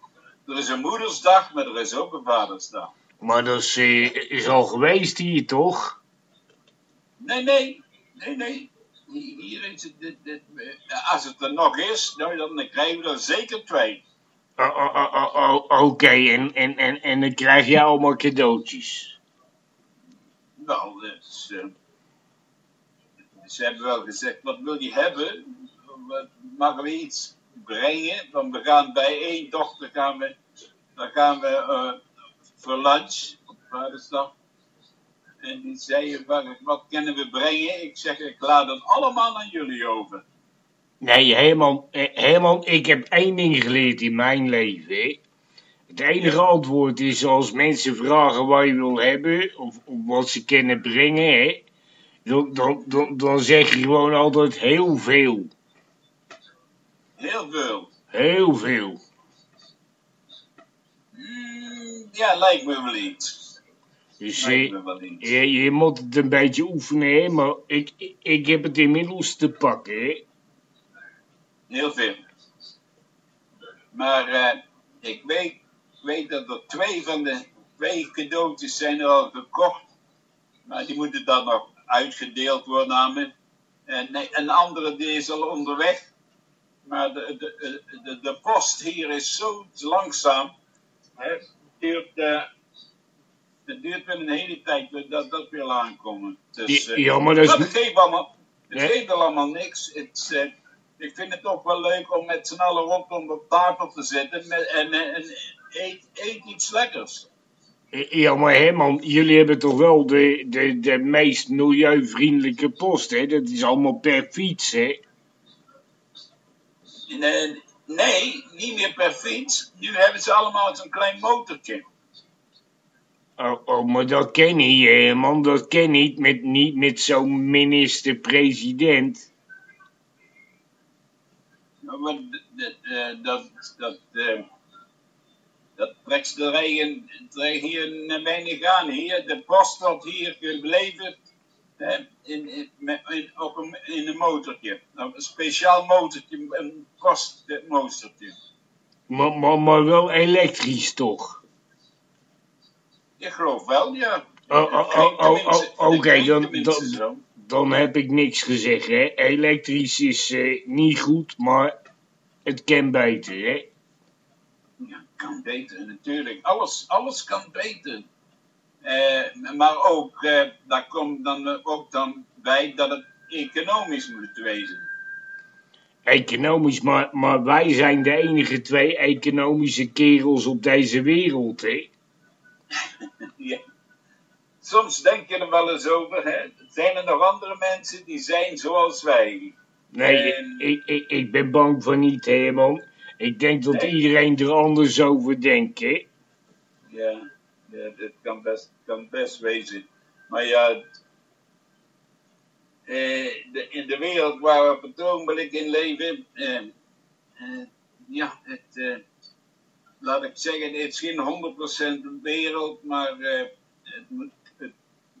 er is een Moedersdag, maar er is ook een Vadersdag. Maar dat is, eh, is al geweest hier, toch? Nee, nee, nee, nee. Hier is het, dit, dit, als het er nog is, nou, dan krijgen we er zeker twee. Oké, en, en, en, en dan krijg je allemaal cadeautjes. Nou, dus, eh, ze hebben wel gezegd, wat wil je hebben? Mogen we iets brengen? Want we gaan bij één dochter, gaan we, dan gaan we eh, voor lunch op Vadersdag. En die zei, wat, wat kunnen we brengen? Ik zeg, ik laat het allemaal aan jullie over. Nee, helemaal, helemaal, ik heb één ding geleerd in mijn leven. Hè. Het enige antwoord is als mensen vragen wat je wil hebben, of, of wat ze kunnen brengen, hè, dan, dan, dan, dan zeg je gewoon altijd heel veel. Heel veel. Heel veel. Mm, ja, lijkt me wel iets. Dus Lijkt eh, me wel iets. je, je moet het een beetje oefenen, hè, maar ik, ik- ik heb het inmiddels te pakken. Hè. Heel veel. Maar eh, ik weet, weet dat er twee van de twee cadeautjes zijn al gekocht. Maar die moeten dan nog uitgedeeld worden aan me. En nee, een andere die is al onderweg. Maar de, de, de, de post hier is zo langzaam. Hè, het, duurt, eh, het duurt wel een hele tijd dat dat wil aankomen. Dus, eh, Ja, maar dat is... het geeft allemaal, het geeft allemaal niks. Het, eh, ik vind het ook wel leuk om met z'n allen rondom de tafel te zitten met, en, eh, en eet, eet iets lekkers. Ja, maar Herman, jullie hebben toch wel de, de, de meest milieuvriendelijke post, hè? Dat is allemaal per fiets, hè? En, eh, nee, niet meer per fiets. Nu hebben ze allemaal zo'n klein motortje. Oh, oh, maar dat ken niet, Herman. Dat ken niet met, niet met zo'n minister-president. Eh, dat, dat, eh, dat trekt de regen, er hier weinig aan. Hier, de post wordt hier geleverd eh, in, in, in, op een, in een motortje. Nou, Een speciaal motortje, een postmotortje. Maar, maar, maar wel elektrisch, toch? Ik geloof wel, ja. Oh, oh, oh, oké, dan-. Dan heb ik niks gezegd, hè? Elektrisch is eh, niet goed, maar het kan beter, hè? Ja, kan beter, natuurlijk. Alles, alles kan beter. Eh, maar ook, eh, daar komt dan ook dan bij dat het economisch moet wezen. Economisch, maar, maar wij zijn de enige twee economische kerels op deze wereld, hè? Ja. Soms denk je er wel eens over, hè. zijn er nog andere mensen die zijn zoals wij? Nee, En- ik, ik, ik ben bang van niet, Herman. Ik denk dat Nee. iedereen er anders over denkt, hè? Ja, ja dat kan best, kan best wezen. Maar ja, eh, de, in de wereld waar we op het ogenblik in leven, eh, eh, ja, het, eh, laat ik zeggen, het is geen 100% een wereld, maar eh, het, moet, het,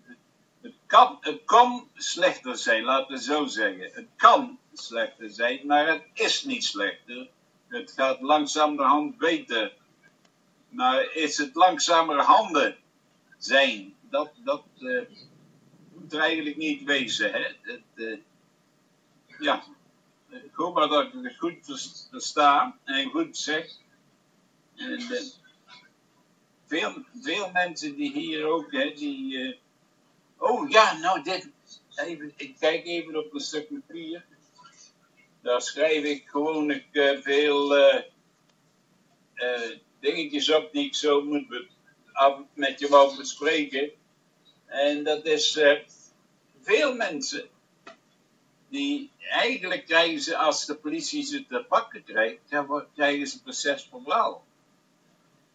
het, het kan, het kan slechter zijn, laten we zo zeggen. Het kan slechter zijn, maar het is niet slechter. Het gaat langzamerhand beter. Maar is het langzamer handen zijn? Dat, dat eh, moet er eigenlijk niet wezen. Hè? Het, eh, ja, ik hoop maar dat ik het goed vers- versta en goed zeg. En, eh, veel, veel mensen die hier ook, hè, die... oh ja, nou dit... Even, ik kijk even op een stuk papier. Daar schrijf ik gewoon eh, veel... eh, eh, dingetjes op die ik zo moet met je wou bespreken. En dat is veel mensen die eigenlijk krijgen ze als de politie ze te pakken krijgt, dan krijgen ze proces voor blauw.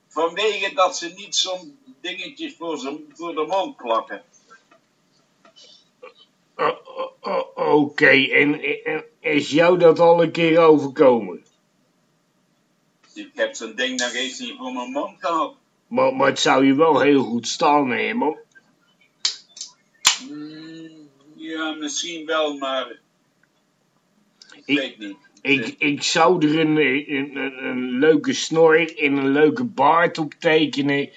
Vanwege dat ze niet zo'n dingetje voor, ze, voor de mond plakken. Oké, en is jou dat al een keer overkomen? Ik heb zo'n ding nog eens niet voor mijn mond gehad. Maar, maar het zou je wel heel goed staan, Herman. Mm, ja, misschien wel, maar ik, Ik- weet niet. Ik, ik zou er een, een, een, een leuke snor en een leuke baard op tekenen.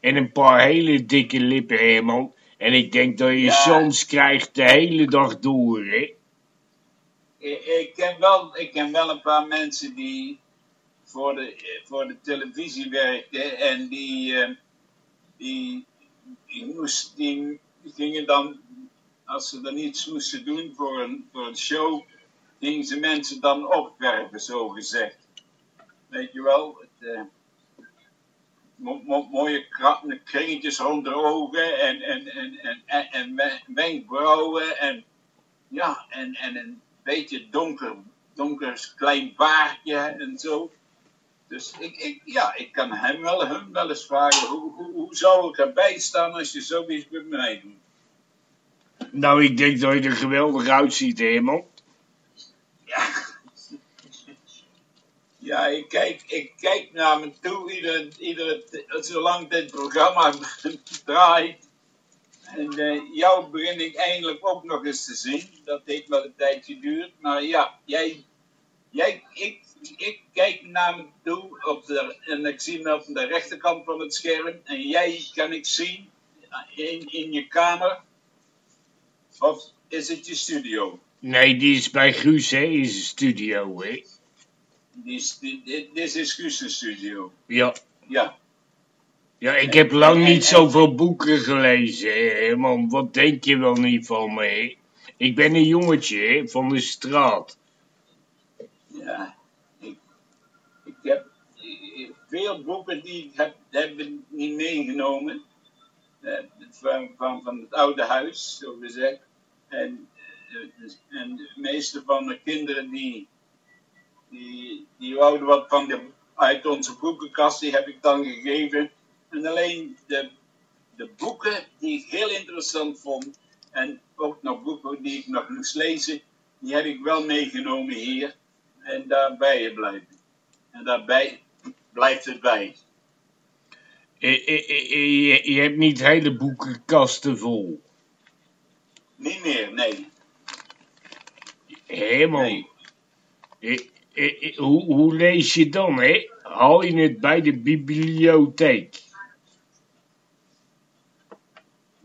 En een paar hele dikke lippen, Herman. En ik denk dat je Ja. soms krijgt de hele dag door, hè? Ik, ken wel, ik ken wel een paar mensen die voor de, voor de televisie werkten en die, eh, die, die, moest, die gingen dan, als ze dan iets moesten doen voor een, voor een show, gingen ze mensen dan opwerpen, zo gezegd. Weet je wel, het, mo- mooie kringetjes rond de ogen en, en, en, en, en, en we- wenkbrauwen en ja, en, en een beetje donker donker klein baardje en zo. Dus ik, ik, ja, ik kan hem wel, hem wel eens vragen, hoe, hoe, hoe zou ik erbij staan als je zoiets bij mij doet? Nou, ik denk dat je er geweldig uitziet, helemaal. Ja. Ja, ik kijk, ik kijk naar me toe, iedere, iedere, zolang dit programma draait. En uh, jou begin ik eindelijk ook nog eens te zien. Dat heeft wel een tijdje geduurd. Maar ja, jij, jij ik, ik kijk naar me toe op de, en ik zie me op de rechterkant van het scherm. En jij kan ik zien in, in je kamer. Of is het je studio? Nee, die is bij Guus, hè, is studio, hè. Dit is Guus' studio. Ja. Ja. Ja, ik heb lang niet zoveel boeken gelezen, man. Wat denk je wel niet van me? Ik ben een jongetje, van de straat. Ja, ik, ik heb veel boeken die ik heb, niet meegenomen. Uh, van, van, van het oude huis, zo gezegd. En, uh, en de meeste van de kinderen die, die, die wouden wat van de, uit onze boekenkast, die heb ik dan gegeven en alleen de, de boeken die ik heel interessant vond, en ook nog boeken die ik nog moest lezen, die heb ik wel meegenomen hier. En daarbij blijven. En daarbij blijft het bij. Je, je, hebt niet hele boekenkasten vol. Niet meer, nee. Helemaal. Nee. Hoe, hoe lees je dan, hè? Haal je het bij de bibliotheek?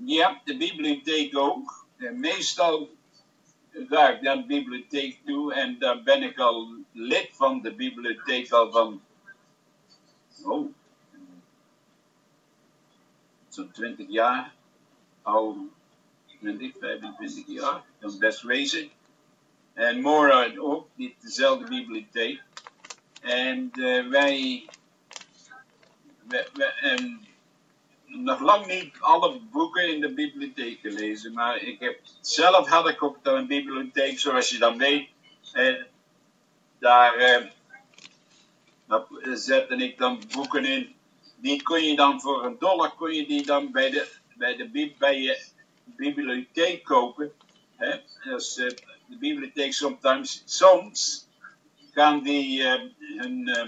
Ja, de bibliotheek ook. En meestal ga ik naar de bibliotheek toe en dan ben ik al lid van de bibliotheek al van, oh, zo'n 20 jaar, al 20, 25 jaar, kan best wezen. En Mora ook, niet dezelfde bibliotheek. En uh, wij, wij, wij en nog lang niet alle boeken in de bibliotheek gelezen, maar ik heb, zelf had ik ook een bibliotheek, zoals je dan weet. En daar, eh, zette ik dan boeken in. Die kon je dan voor een dollar, kon je die dan bij, de, bij, de, bij je bibliotheek kopen. Hè? Dus uh, de bibliotheek soms, soms gaan die uh, hun uh,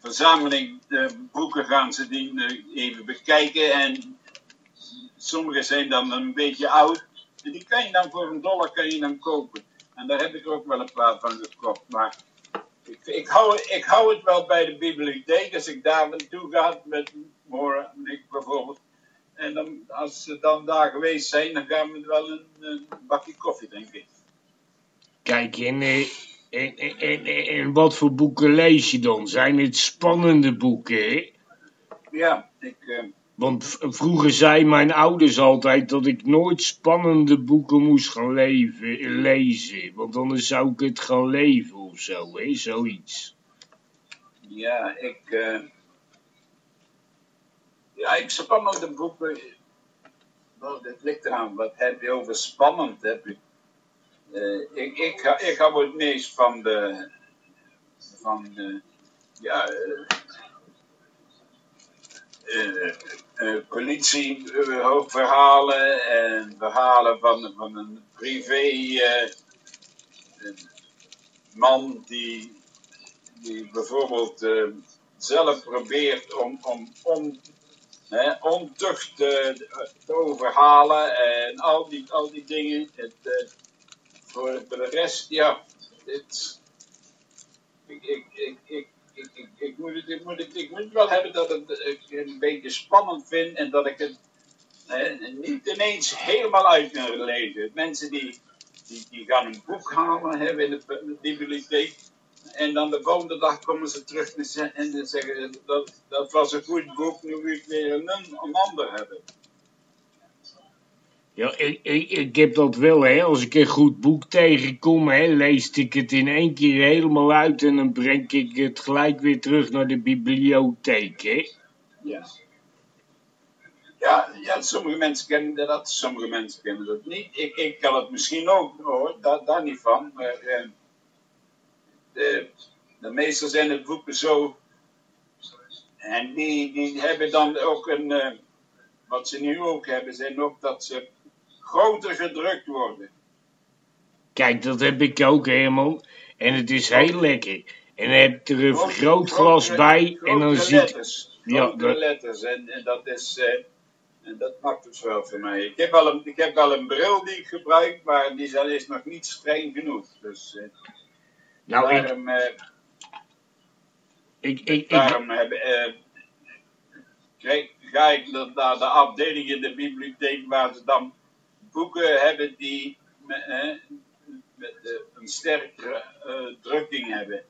verzameling uh, boeken gaan ze die even bekijken. En sommige zijn dan een beetje oud. Die kan je dan voor een dollar kan je dan kopen. En daar heb ik ook wel een paar van gekocht. Maar ik, ik, hou, ik hou het wel bij de bibliotheek. Als ik daar naartoe ga met Mora en ik bijvoorbeeld. En dan, als ze dan daar geweest zijn, dan gaan we wel een, bakje koffie drinken. Kijk, en en, en, en, wat voor boeken lees je dan? Zijn het spannende boeken, hè? Ja, ik... Uh... Want vroeger zei mijn ouders altijd dat ik nooit spannende boeken moest gaan leven, lezen. Want dan zou ik het gaan leven of zo, hè? Zoiets. Ja, ik... Uh... Ja, ik spannende boeken... Wel, het ligt eraan, wat heb je over spannend? Heb je uh, ik, ik, ik hou het meest van de, van de, ja, uh, uh, politieverhalen en verhalen van, van een privé man die, die bijvoorbeeld zelf probeert om, om, om ontucht te overhalen en al die, al die dingen. Het, voor de rest, ja, ik, ik, ik, ik, ik, moet het, ik, moet het, ik moet wel hebben dat het, ik een beetje spannend vind en dat ik het eh, niet ineens helemaal uit kan lezen. Mensen die, die, die gaan een boek halen hebben in de, bibliotheek. En dan de volgende dag komen ze terug en zeggen dat, dat was een goed boek, nu wil ik weer een ander hebben. Ja, ik, ik, heb dat wel, hè. Als ik een goed boek tegenkom, hè, lees ik het in één keer helemaal uit en dan breng ik het gelijk weer terug naar de bibliotheek, hè. Ja. Ja, ja, sommige mensen kennen dat, sommige mensen kennen dat niet. Ik, ik kan het misschien ook hoor, daar, daar niet van. Maar eh, de, de meestal zijn de boeken zo. En die, die hebben dan ook een. Uh, wat ze nu ook hebben, zijn ook dat ze groter gedrukt worden. Kijk, dat heb ik ook helemaal. En het is heel lekker. En dan heb je er een vergrootglas bij. En dan ziet. Ja, dat... letters. En, en dat is. Uh, en dat maakt het wel voor mij. Ik heb wel een, ik heb wel een bril die ik gebruik, maar die is nog niet streng genoeg. Dus uh, nou, daarom, ik, uh, ik, ik, daarom heb, kijk, ga ik naar de afdeling in de bibliotheek waar ze dan boeken hebben die met, met een sterkere drukking hebben.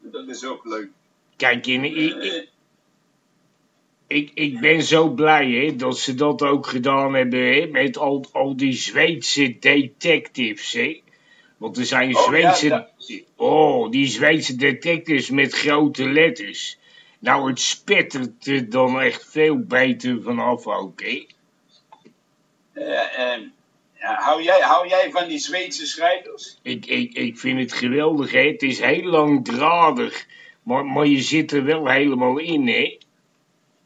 Dat is ook leuk. Kijk, in, ik, ik, ik ben zo blij hè, dat ze dat ook gedaan hebben hè, met al, al die Zweedse detectives. Hè. Want er zijn oh, Zweedse. Oh, die Zweedse detectives met grote letters. Nou, het spettert er dan echt veel beter vanaf ook, hè? Uh, hou, jij, hou jij van die Zweedse schrijvers? Ik, ik, ik vind het geweldig, hè? Het is heel langdradig. Maar, maar je zit er wel helemaal in, hè?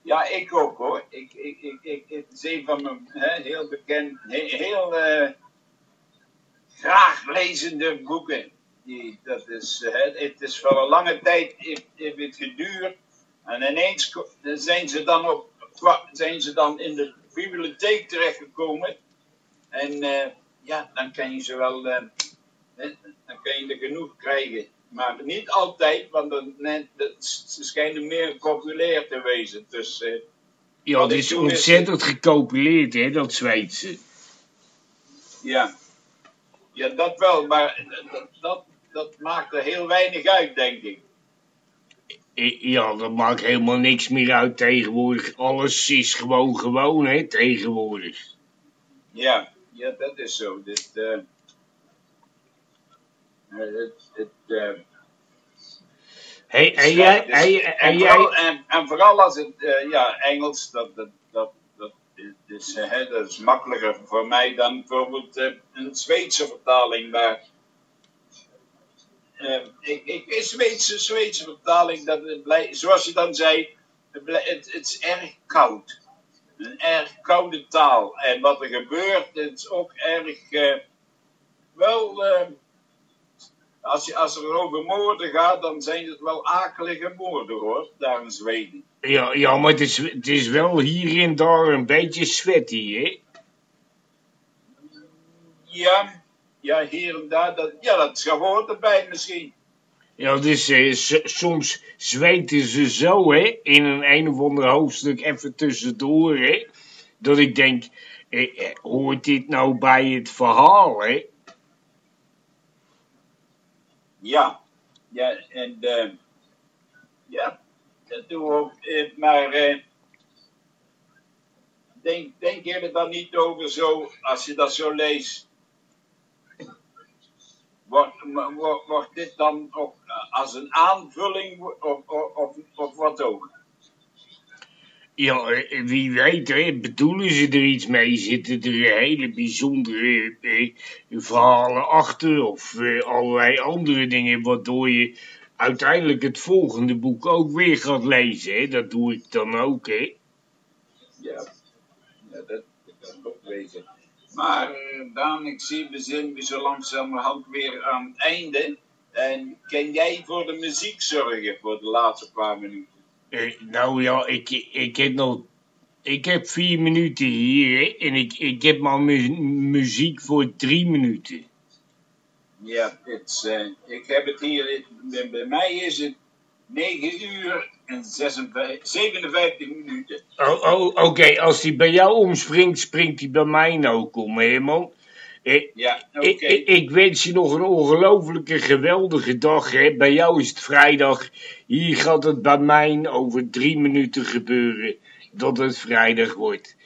Ja, ik ook hoor. Ik, ik, ik, ik, het is een van mijn hè, heel bekend, heel, heel uh, graag lezende boeken. Die, dat is, het is voor een lange tijd heeft het geduurd. En ineens zijn ze dan, op, zijn ze dan in de bibliotheek terechtgekomen. En uh, ja, dan kan je ze wel, dan kan je er genoeg krijgen. Maar niet altijd, want dan, ze schijnen meer populair te wezen. Dus, uh, ja, het is ontzettend gecopuleerd, hè, dat Zweedse. Ja. ja, dat wel, maar dat, dat, dat maakt er heel weinig uit, denk ik. Ja, dat maakt helemaal niks meer uit tegenwoordig. Alles is gewoon gewoon, hè, tegenwoordig. Ja, ja dat is zo. Dit, uh, het, het, uh, hey, en jij, dus, en, vooral, en, en, vooral als het uh, ja, Engels, dat, dat, dat, dat, is, uh, dat is makkelijker voor mij dan bijvoorbeeld een Zweedse vertaling. Maar ik, ik, een Zweedse, Zweedse vertaling, dat blij, zoals je dan zei, het, het, is erg koud. Een erg koude taal. En wat er gebeurt, het is ook erg wel als, je, als er over moorden gaat, dan zijn het wel akelige moorden hoor, daar in Zweden. Ja, ja maar het is, het is wel hier en daar een beetje sweaty, hè? Ja, ja, hier en daar, dat, ja, dat hoort erbij misschien. Ja, dus eh, soms zweten ze zo, hè, in een een of ander hoofdstuk even tussendoor, hè, dat ik denk, eh, eh hoort dit nou bij het verhaal, hè? Ja, ja, en uh, ja, dat doen we ook. Uh, maar denk, denk je er dan niet over zo, als je dat zo leest, wordt, wordt, wordt dit dan ook als een aanvulling of, of, of, wat ook? Ja, eh, wie weet, hè, bedoelen ze er iets mee? Zitten er hele bijzondere eh, verhalen achter of eh, allerlei andere dingen, waardoor je uiteindelijk het volgende boek ook weer gaat lezen? Hè? Dat doe ik dan ook, hè? Ja, ja dat, dat kan ook wezen. Maar ik zie, we zijn we zo langzamerhand weer aan het einde. En kan jij voor de muziek zorgen voor de laatste paar minuten? Eh, nou ja, ik, ik heb nog... Ik heb vier minuten hier en ik, ik heb maar muziek voor drie minuten. Ja, het, uh, ik heb het hier... Bij mij is het 9 uur en 56, 57 minuten. Oh, oh oké. Als die bij jou omspringt, springt die bij mij ook om, helemaal. Ik, ja. Ik, ik, wens je nog een ongelofelijke geweldige dag. Hè. Bij jou is het vrijdag. Hier gaat het bij mij over drie minuten gebeuren. Dat het vrijdag wordt.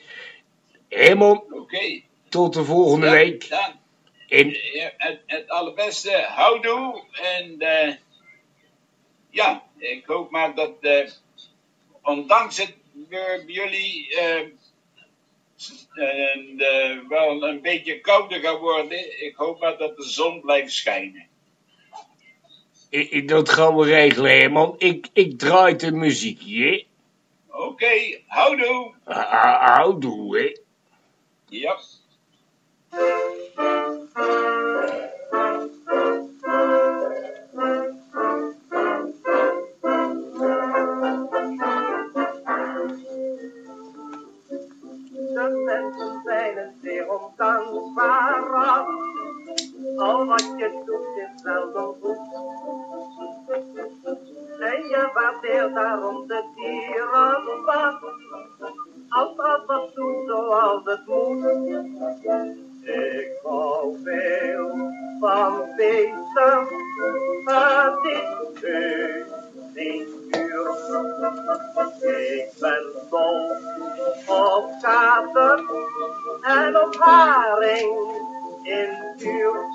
Helemaal. Oké. Tot de volgende week. Dan, en, het, het allerbeste. Houdoe. En uh, ja, ik hoop maar dat uh, ondanks het, jullie... Uh, En uh, wel een beetje kouder gaan worden. Ik hoop maar dat de zon blijft schijnen. Ik, dat gaan we regelen, Herman. Ik, ik draai de muziek, hè? Oké, okay, houdoe. Houdoe, hè? Ja. Het zeer ondankbaar Al wat je doet is wel zo goed. En je waardeert daarom de dieren wat. Als dat wat doet zoals het moet. Ik hou veel van beesten, dit is niet uur. Ik ben dol op kater en op haring in buurt.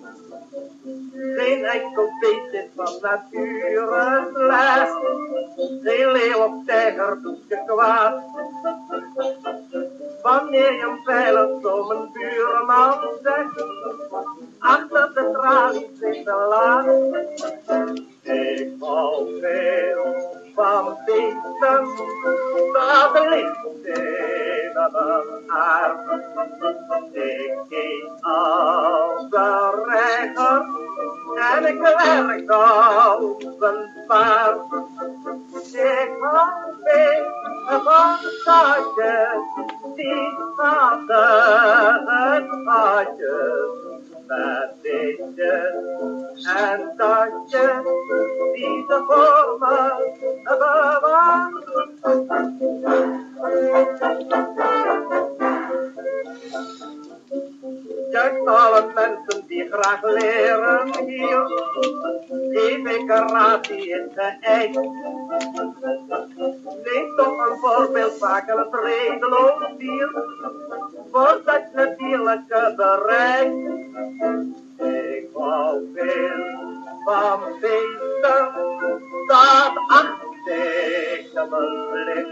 Geen enkel beest is van nature slecht. Geen leeuw of tijger doet je kwaad. Wanneer je hem veilig zo mijn buurman zegt. Achter de tralies is te laat. Ik hou veel van beesten. Dat ligt in mijn aard. Ik eet als de reiger en ik werk als een paard. Ik hou veel van zaadjes, die zaten gaatjes. Met beetjes en datjes, die de vormen bewaren. Juist alle mensen die graag leren hier, geef ik een raad die is geëist. Neem toch een voorbeeld vaak een vredeloos dier, voordat je het bereikt. Ik hou veel van beesten, dat acht ik mijn blik.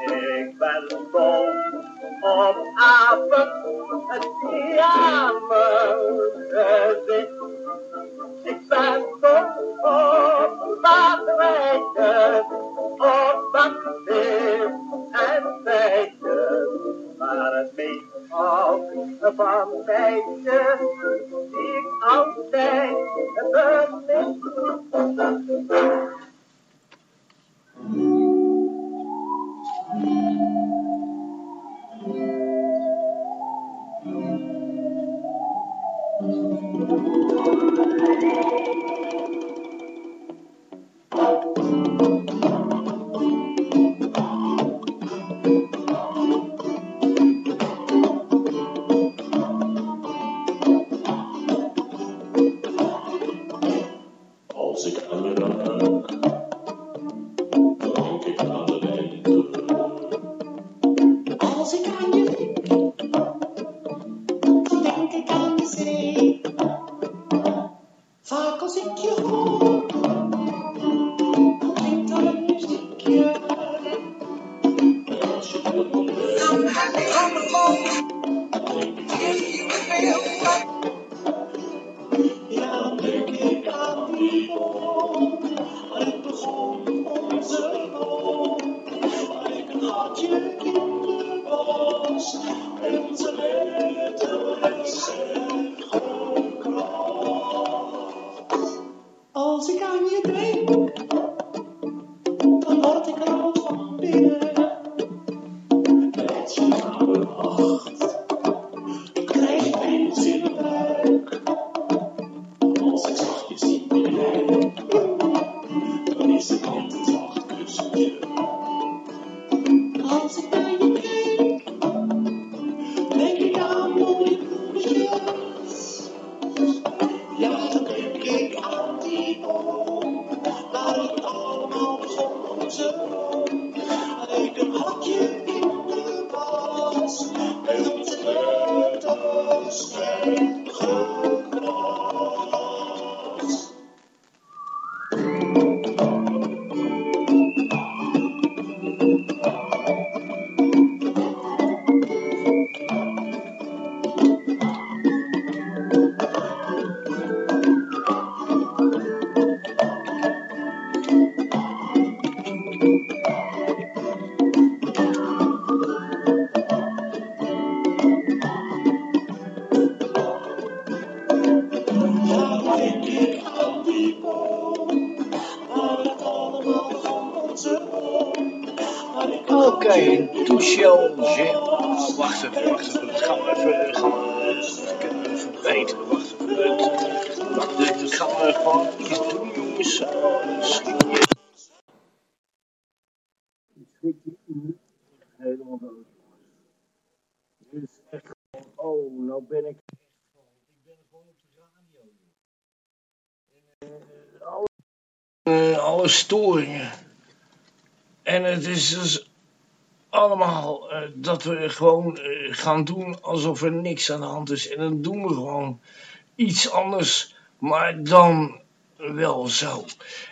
Ik ben dol op apen, die aan mijn gaan doen alsof er niks aan de hand is. En dan doen we gewoon iets anders, maar dan wel zo.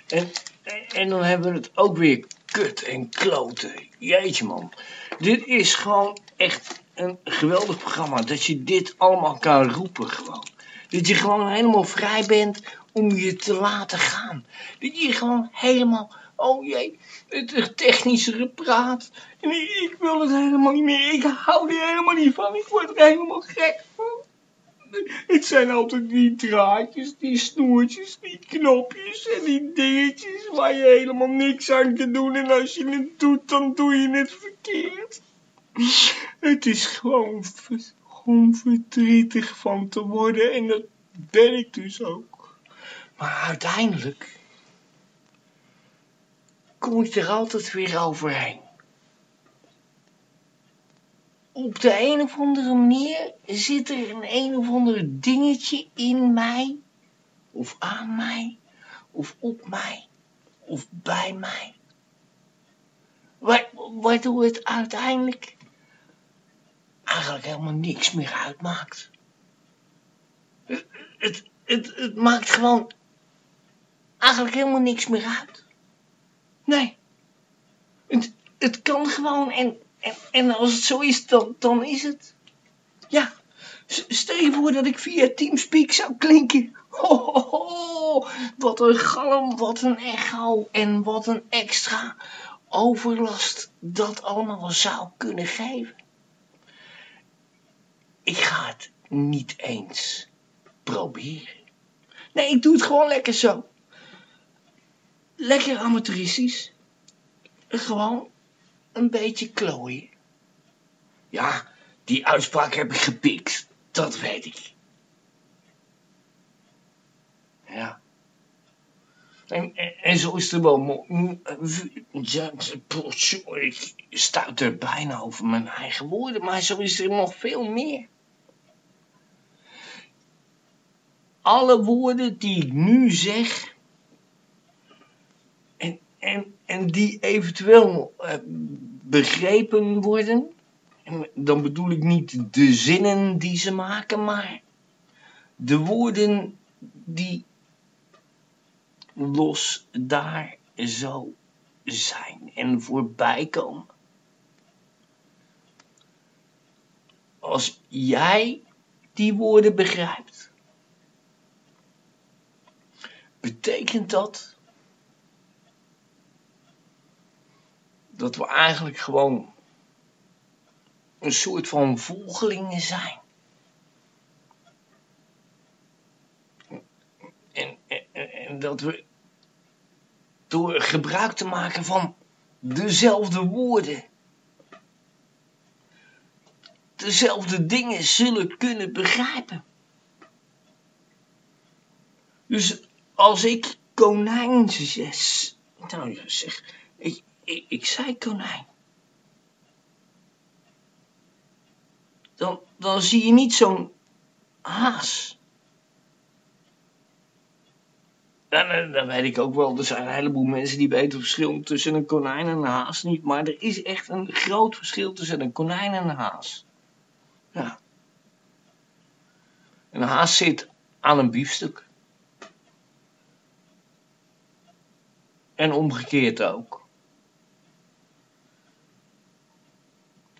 En, en, dan hebben we het ook weer kut en kloten. Jeetje man. Dit is gewoon echt een geweldig programma. Dat je dit allemaal kan roepen gewoon. Dat je gewoon helemaal vrij bent om je te laten gaan. Dat je gewoon helemaal, oh jee, het technische gepraat. En ik, wil het helemaal niet meer. Ik hou er helemaal niet van. Ik word er helemaal gek van. Het zijn altijd die draadjes, die snoertjes, die knopjes en die dingetjes waar je helemaal niks aan kan doen. En als je het doet, dan doe je het verkeerd. Het is gewoon, gewoon van te worden en dat ben ik dus ook. Maar uiteindelijk kom ik er altijd weer overheen. Op de een of andere manier zit er een een of ander dingetje in mij, of aan mij, of op mij, of bij mij. Wa- Waardoor het uiteindelijk eigenlijk helemaal niks meer uitmaakt. Het, het, het, het maakt gewoon eigenlijk helemaal niks meer uit. Nee. Het, het kan gewoon en, en, als het zo is, dan, dan is het. Ja. Stel je voor dat ik via Teamspeak zou klinken. Ho, ho, ho. Wat een galm, wat een echo en wat een extra overlast dat allemaal zou kunnen geven. Ik ga het niet eens proberen. Nee, ik doe het gewoon lekker zo. Lekker amateuristisch. Gewoon een beetje klooien. Ja, die uitspraak heb ik gepikt. Dat weet ik. Ja. En, en, zo is het wel. Ja, ik stuit er bijna over mijn eigen woorden, maar zo is er nog veel meer. Alle woorden die ik nu zeg, en, en, en die eventueel eh, begrepen worden, en dan bedoel ik niet de zinnen die ze maken, maar de woorden die los daar zo zijn en voorbij komen. Als jij die woorden begrijpt, betekent dat dat we eigenlijk gewoon een soort van volgelingen zijn. En, en, en- dat we door gebruik te maken van dezelfde woorden, dezelfde dingen zullen kunnen begrijpen. Dus als ik konijn zeg, nou zeg, ik, ik, ik zei konijn. Dan, dan zie je niet zo'n haas. Dan, dan, weet ik ook wel, er zijn een heleboel mensen die weten het verschil tussen een konijn en een haas niet. Maar er is echt een groot verschil tussen een konijn en een haas. Ja. Een haas zit aan een biefstuk. En omgekeerd ook.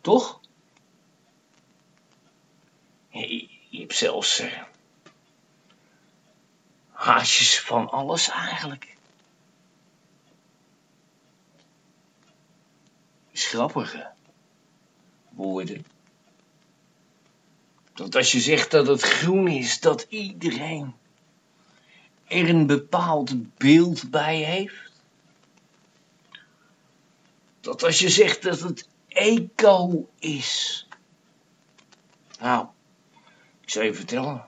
Toch? Je, hebt zelfs eh, haasjes van alles eigenlijk. Schrappige woorden. Dat als je zegt dat het groen is, dat iedereen er een bepaald beeld bij heeft. Dat als je zegt dat het eco is. Nou, ik zal je vertellen.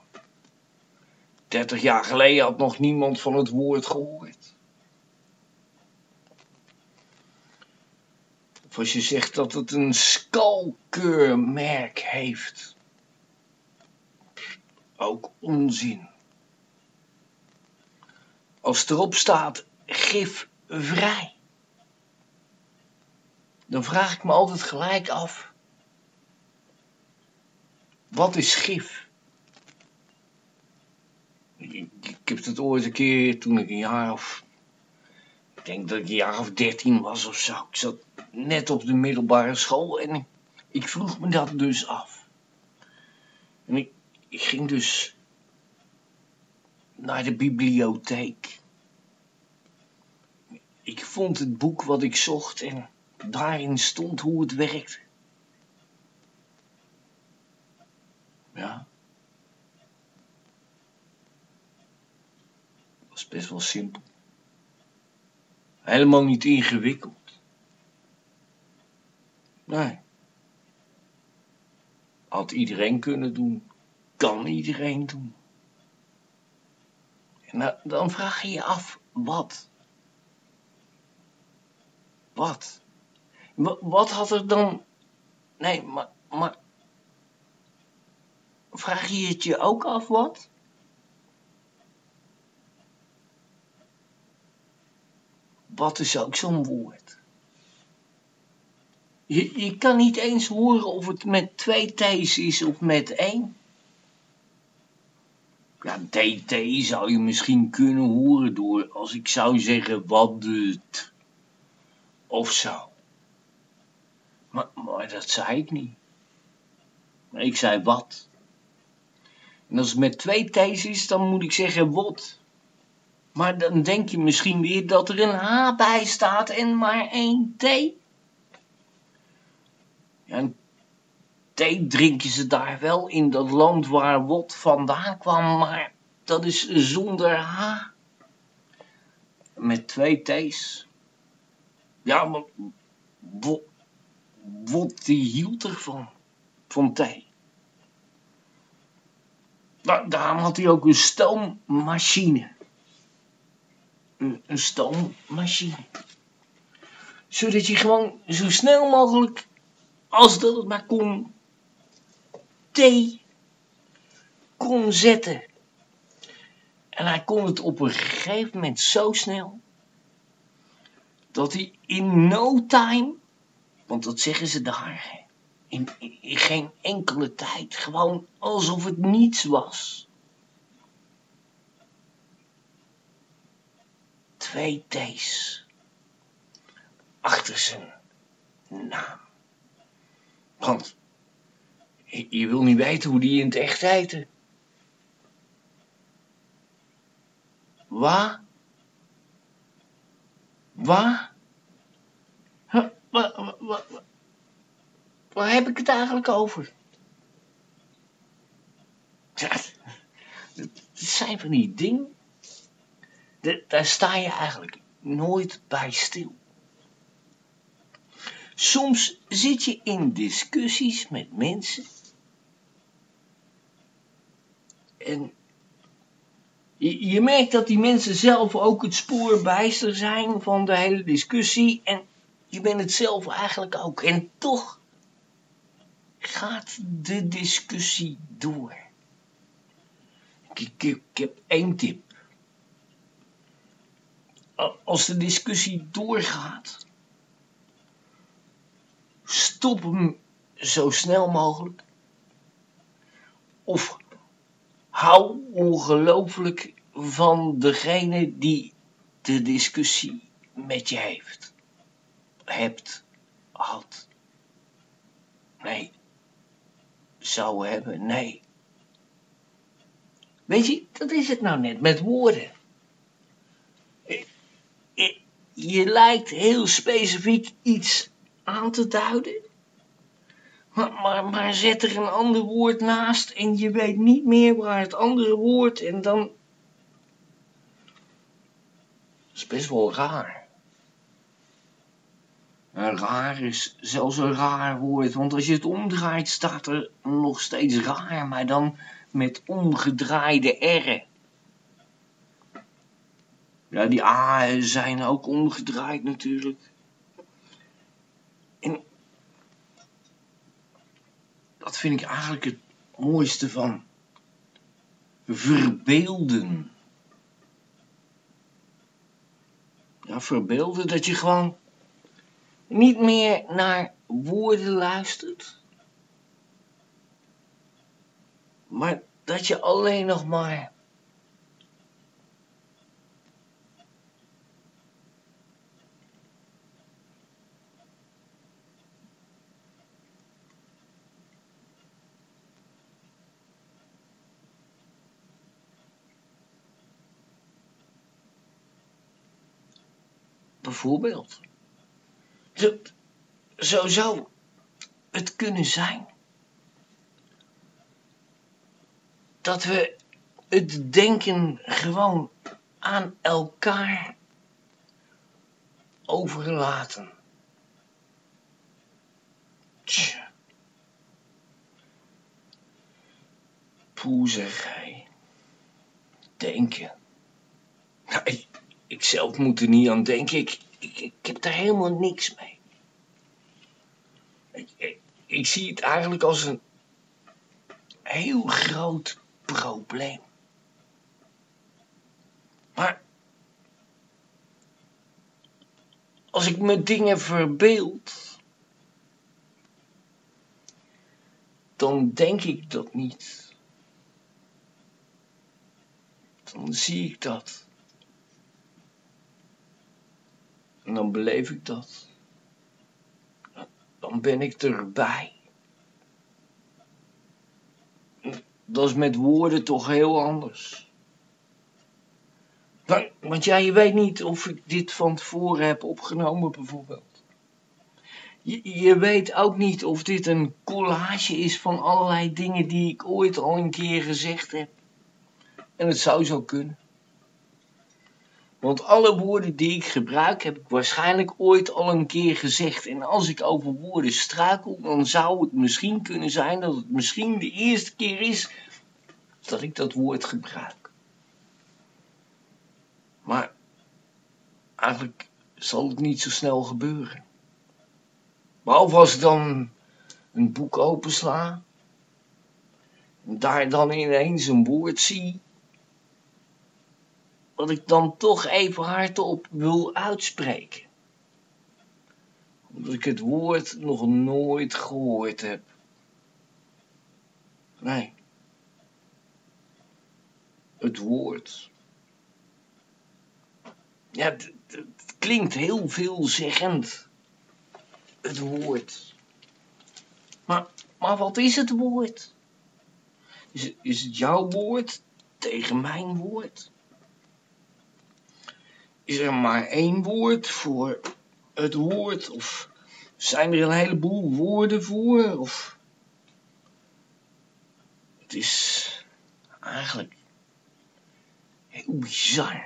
30 jaar geleden had nog niemand van het woord gehoord. Of als je zegt dat het een skalkeurmerk heeft. Ook onzin. Als erop staat gifvrij. Dan vraag ik me altijd gelijk af. Wat is gif? Ik, ik heb het ooit een keer toen ik een jaar of... Ik denk dat ik een jaar of dertien was of zo. Ik zat net op de middelbare school en ik, ik vroeg me dat dus af. En ik, ik ging dus naar de bibliotheek. Ik vond het boek wat ik zocht en daarin stond hoe het werkte. Ja. Is best wel simpel. Helemaal niet ingewikkeld. Nee. Had iedereen kunnen doen. Kan iedereen doen. En dan vraag je je af, wat? Wat? Wa- Wat had er dan... Nee, maar... maar... Vraag je het je ook af, wat? Wat is ook zo'n woord? Je, je kan niet eens horen of het met twee T's is of met één. Ja, DT zou je misschien kunnen horen door als ik zou zeggen wat het of zo. Maar, maar dat zei ik niet. Maar ik zei wat. En als het met twee T's is, dan moet ik zeggen wat. Maar dan denk je misschien weer dat er een H bij staat en maar één T. Ja, en thee drinken ze daar wel in dat land waar Wot vandaan kwam, maar dat is zonder H. Met twee T's. Ja, maar Wot die hield ervan, van thee. Nou, daarom had hij ook een stoommachine. Een, een stoommachine. Zodat je gewoon zo snel mogelijk, als dat het maar kon, thee kon zetten. En hij kon het op een gegeven moment zo snel, dat hij in no time, want dat zeggen ze daar, in, in, geen enkele tijd, gewoon alsof het niets was. Twee T's achter zijn naam. Want je, wil niet weten hoe die in het echt heette. Waar? Waar? Waar, heb ik het eigenlijk over? Het zijn van die dingen. da- Daar sta je eigenlijk nooit bij stil. Soms zit je in discussies met mensen. En je, je merkt dat die mensen zelf ook het spoor bijster zijn van de hele discussie. En je bent het zelf eigenlijk ook. En toch gaat de discussie door. Ik, ik, ik heb één tip. Als de discussie doorgaat, stop hem zo snel mogelijk. Of hou ongelooflijk van degene die de discussie met je heeft. Hebt. Had. Nee. Zou hebben. Nee. Weet je, dat is het nou net met woorden. Je lijkt heel specifiek iets aan te duiden. Maar, maar, maar zet er een ander woord naast en je weet niet meer waar het andere woord en dan... Dat is best wel raar. En raar is zelfs een raar woord, want als je het omdraait staat er nog steeds raar, maar dan met omgedraaide R'en. Ja, die A'en zijn ook omgedraaid natuurlijk. En dat vind ik eigenlijk het mooiste van verbeelden. Ja, verbeelden dat je gewoon niet meer naar woorden luistert. Maar dat je alleen nog maar bijvoorbeeld. Zo, zo zou het kunnen zijn dat we het denken gewoon aan elkaar overlaten. Hij. Denken. Nou, ik, ik zelf moet er niet aan denken. Ik, ik, ik heb daar helemaal niks mee. Ik, ik, zie het eigenlijk als een heel groot probleem. Maar als ik me dingen verbeeld, dan denk ik dat niet. Dan zie ik dat. En dan beleef ik dat. Dan ben ik erbij. Dat is met woorden toch heel anders. Want ja, je weet niet of ik dit van tevoren heb opgenomen bijvoorbeeld. Je, je weet ook niet of dit een collage is van allerlei dingen die ik ooit al een keer gezegd heb. En het zou zo kunnen. Want alle woorden die ik gebruik heb ik waarschijnlijk ooit al een keer gezegd. En als ik over woorden struikel, dan zou het misschien kunnen zijn dat het misschien de eerste keer is dat ik dat woord gebruik. Maar eigenlijk zal het niet zo snel gebeuren. Behalve als ik dan een boek opensla, en daar dan ineens een woord zie wat ik dan toch even hardop wil uitspreken. Omdat ik het woord nog nooit gehoord heb. Nee. Het woord. Ja, het, klinkt heel veelzeggend. Het woord. Maar, maar wat is het woord? Is is het jouw woord tegen mijn woord? Is er maar één woord voor het woord? Of zijn er een heleboel woorden voor? Of... Het is eigenlijk heel bizar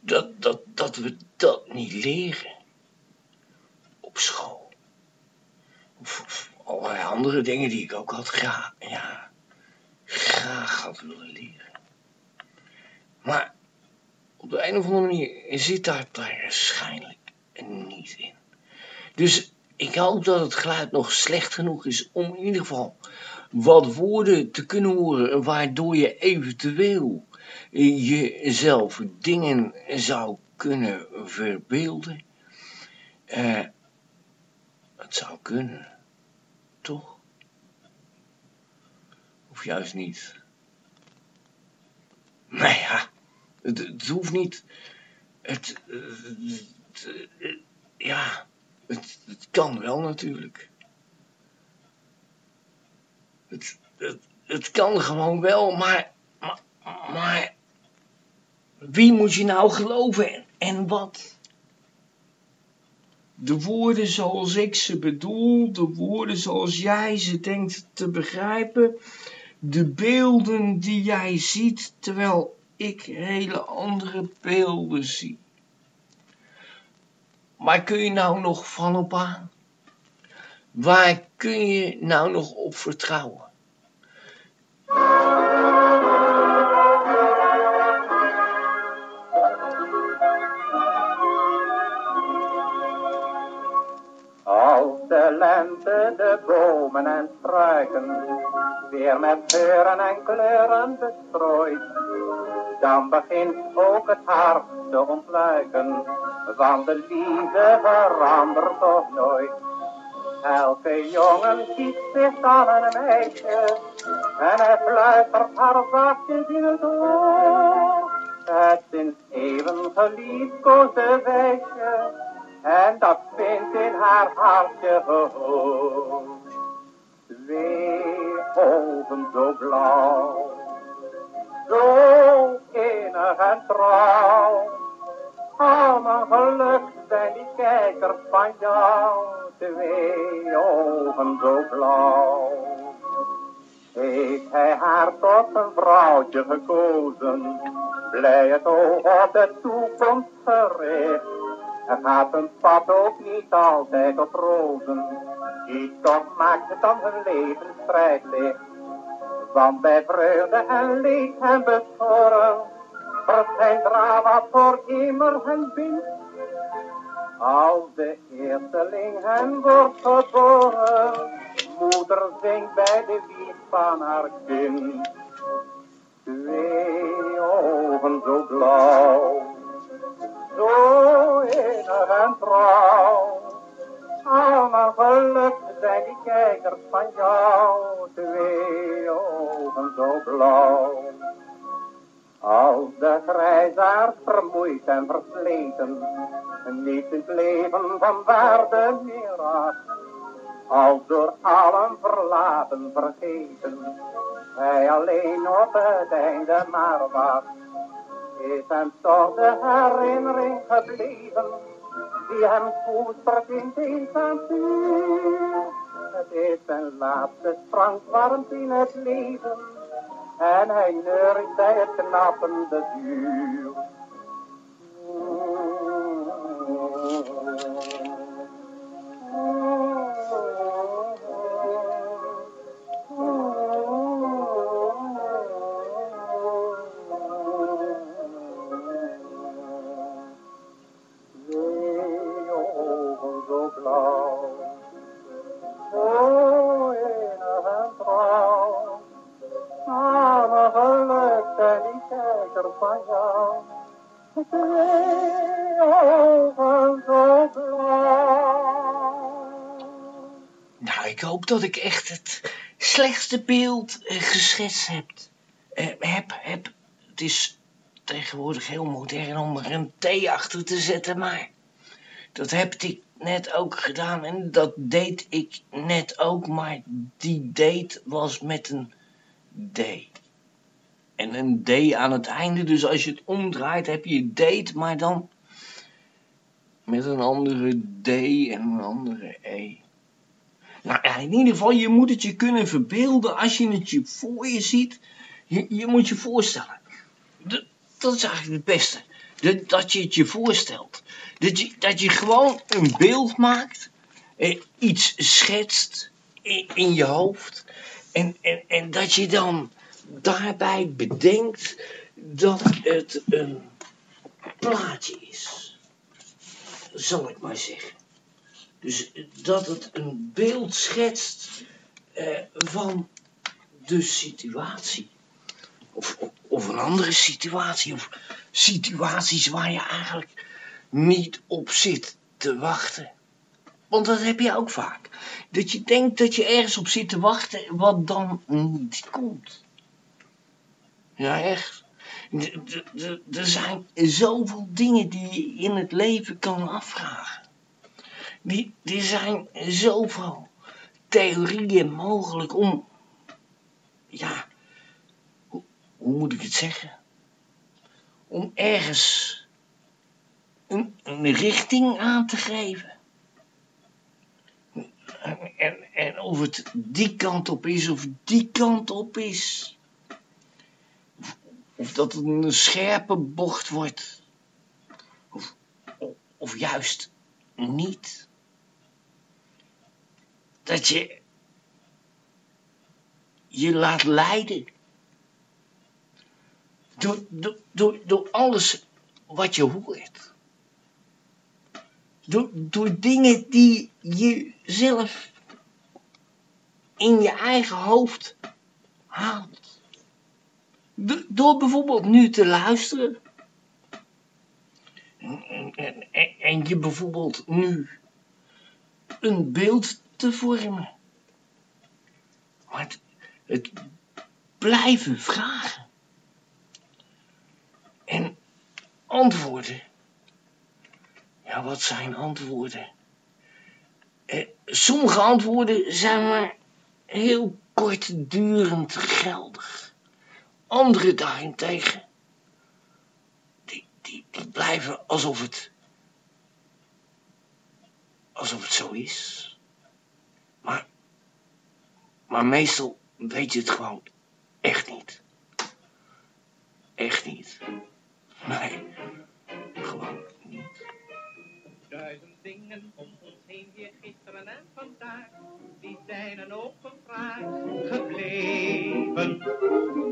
dat, dat, dat we dat niet leren op school. Of, allerlei andere dingen die ik ook had graag, ja, graag had willen leren. Maar op de een of andere manier zit daar waarschijnlijk niet in. Dus ik hoop dat het geluid nog slecht genoeg is om in ieder geval wat woorden te kunnen horen, waardoor je eventueel jezelf dingen zou kunnen verbeelden. Uh, het zou kunnen, toch? Of juist niet. Nou ja, het, hoeft niet. Het, eh, eh, ja, het, kan wel natuurlijk. Het, het, kan gewoon wel, maar, maar, wie moet je nou geloven en, en wat? De woorden zoals ik ze bedoel, de woorden zoals jij ze denkt te begrijpen, de beelden die jij ziet terwijl ik hele andere beelden zie. Waar kun je nou nog van op aan? Waar kun je nou nog op vertrouwen? De lente de bomen en struiken weer met geuren en kleuren bestrooit, dan begint ook het hart te ontluiken, want de liefde verandert toch nooit. Elke jongen kiest zich dan een meisje en hij fluistert haar zachtjes in het oor. Het sinds eeuwen geliefkoosde wijsje en dat vindt in haar hartje gehoor. Twee ogen zo blauw, zo innig en trouw. Al mijn geluk zijn die kijkers van jou, twee ogen zo blauw. Heeft hij haar tot een vrouwtje gekozen, blij het oog op de toekomst gericht. Er gaat een pad ook niet altijd op rozen, die toch maakt het dan hun leven strijdlicht. Want bij vreugde en leed en beschorren, verschijnt wat voor immer hen bindt. Als de eersteling hen wordt geboren, moeder zingt bij de wieg van haar kind. Twee ogen zo blauw, zo innig en trouw. Al mijn geluk zijn die kijkers van jou, zo blauw. Als de grijzaard vermoeid en versleten, niet in het leven van waarde meer acht. Als door allen verlaten, vergeten, hij alleen op het einde maar wacht. Is hem toch de herinnering gebleven, die hem koestert in vuur. Het is zijn laatste sprankwarmte in het leven, en hij neurt bij het knappende vuur. Dat ik echt het slechtste beeld eh, geschetst heb. Eh, heb, heb. Het is tegenwoordig heel modern om er een T achter te zetten, maar dat heb ik net ook gedaan en dat deed ik net ook, maar die date was met een D. En een D aan het einde, dus als je het omdraait heb je date, maar dan met een andere D en een andere E. Nou in ieder geval, je moet het je kunnen verbeelden als je het je voor je ziet. Je, moet je voorstellen. Dat, dat is eigenlijk het beste. Dat, dat je het je voorstelt. Dat je, dat je gewoon een beeld maakt. Eh, iets schetst in, in je hoofd. En, en, en dat je dan daarbij bedenkt dat het een plaatje is. Zal ik maar zeggen. Dus dat het een beeld schetst eh, van de situatie. Of, of, of een andere situatie. Of situaties waar je eigenlijk niet op zit te wachten. Want dat heb je ook vaak. Dat je denkt dat je ergens op zit te wachten wat dan niet komt. Ja, echt. Er zijn zoveel dingen die je in het leven kan afvragen. Die, er zijn zoveel theorieën mogelijk om, ja, hoe, moet ik het zeggen? Om ergens een, richting aan te geven. En, en, of het die kant op is of die kant op is. Of, dat het een scherpe bocht wordt. Of, of juist niet. Dat je je laat leiden. Door, door, door, alles wat je hoort. Door, door dingen die je zelf in je eigen hoofd haalt. Do- door bijvoorbeeld nu te luisteren. En, en, en, en je bijvoorbeeld nu een beeld te vormen. Maar het, blijven vragen. En antwoorden. Ja, wat zijn antwoorden? Eh, sommige antwoorden zijn maar heel kortdurend geldig. Andere daarentegen, die, die blijven alsof het, alsof het zo is. Maar, meestal weet je het gewoon echt niet. Echt niet. Nee, gewoon niet. Duizend dingen om heen, weer gisteren en vandaag, die zijn een open vraag gebleven.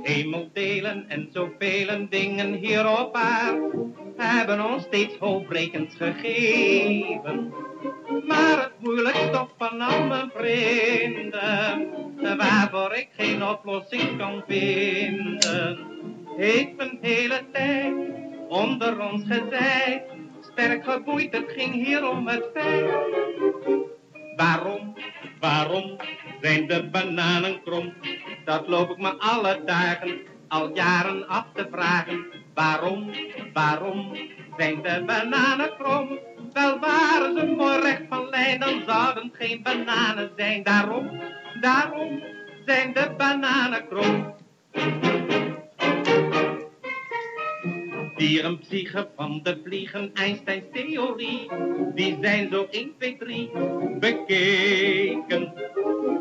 Hemeldelen en zoveel dingen hier op aarde hebben ons steeds hoopbrekend gegeven. Maar het moeilijkst van al mijn vrienden, waarvoor ik geen oplossing kan vinden, heeft mijn hele tijd onder ons gezeid. Sterk geboeid, het ging hier om het feit. Waarom, waarom zijn de bananen krom? Dat loop ik me alle dagen, al jaren af te vragen. Waarom, waarom zijn de bananen krom? Wel waren ze mooi recht van lijn, dan zouden geen bananen zijn. Daarom, daarom zijn de bananen krom. Dierenpsyche van de vliegen, Einsteins theorie, die zijn zo 1, 2, 3 bekeken.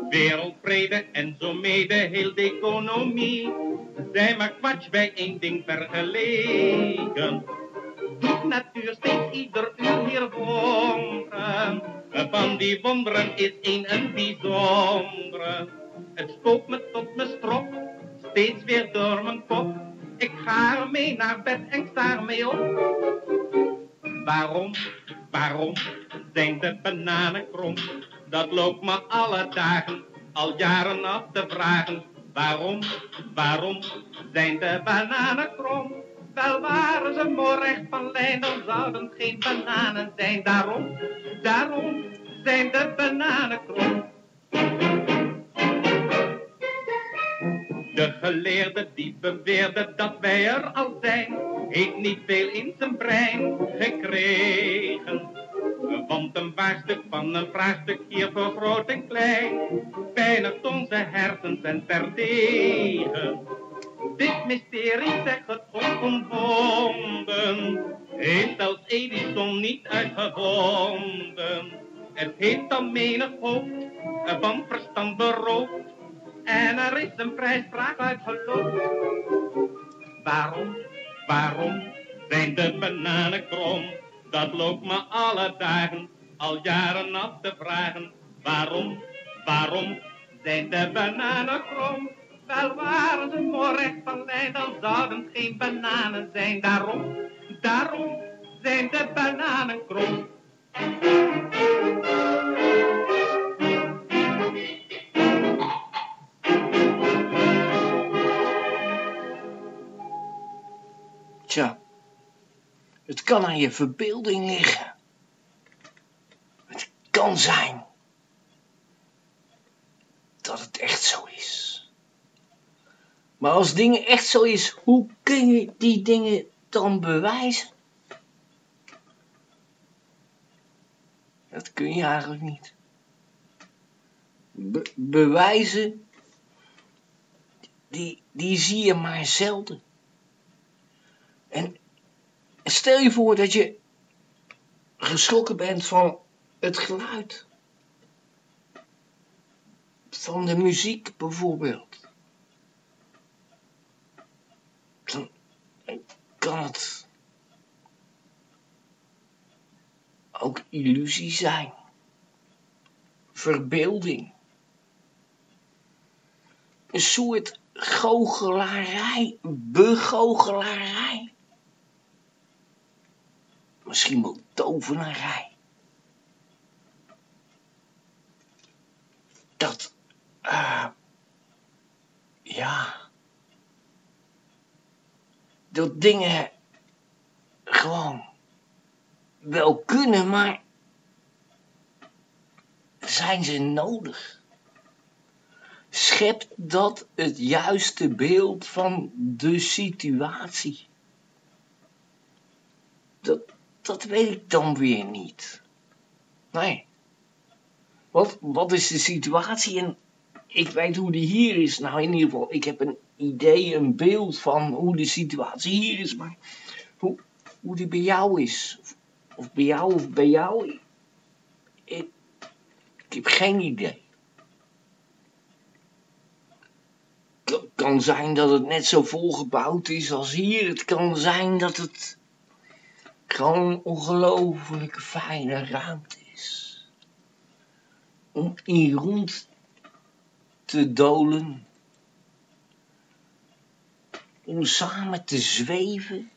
Wereldvrede en zo mede heel de economie, zijn maar kwats bij één ding vergeleken. Doet natuur steeds ieder uur hier wonderen, van die wonderen is één een bijzondere. Het spookt me tot me strop, steeds weer door mijn kop. Ik ga ermee naar bed en sta ermee op. Waarom, waarom zijn de bananen krom? Dat loopt me alle dagen, al jaren af te vragen. Waarom, waarom zijn de bananen krom? Wel waren ze mooi recht van lijn, dan zouden geen bananen zijn. Daarom, daarom zijn de bananen krom. De geleerde die beweerde dat wij er al zijn, heeft niet veel in zijn brein gekregen. Want een waarstuk van een vraagstuk hier voor groot en klein, pijnigt onze hersens en terdege. Dit mysterie zegt het onomwonden, heeft zelfs Edison niet uitgevonden. Het heeft al menig hoofd van verstand beroofd, en er is een prijsvraag uitgeloofd. Waarom, waarom zijn de bananen krom? Dat loopt me alle dagen, al jaren af te vragen. Waarom, waarom zijn de bananen krom? Wel waren ze recht van lijn, dan zouden geen bananen zijn. Daarom, daarom zijn de bananen krom. Tja, het kan aan je verbeelding liggen. Het kan zijn dat het echt zo is. Maar als dingen echt zo is, hoe kun je die dingen dan bewijzen? Dat kun je eigenlijk niet. Be- bewijzen, die, die zie je maar zelden. En stel je voor dat je geschrokken bent van het geluid. Van de muziek bijvoorbeeld. Dan kan het ook illusie zijn. Verbeelding. Een soort goochelarij, begoochelarij. Misschien wel tovenarij. Dat, eh, ja, dat dingen gewoon wel kunnen, maar zijn ze nodig? Schept dat het juiste beeld van de situatie? Dat, dat weet ik dan weer niet. Nee. Wat, wat is de situatie en ik weet hoe die hier is. Nou, in ieder geval, ik heb een idee, een beeld van hoe de situatie hier is, maar hoe, hoe die bij jou is. Of, bij jou of bij jou. Ik, ik heb geen idee. Het kan zijn dat het net zo volgebouwd is als hier. Het kan zijn dat het gewoon ongelooflijk fijne ruimte is. Om in rond te dolen. Om samen te zweven.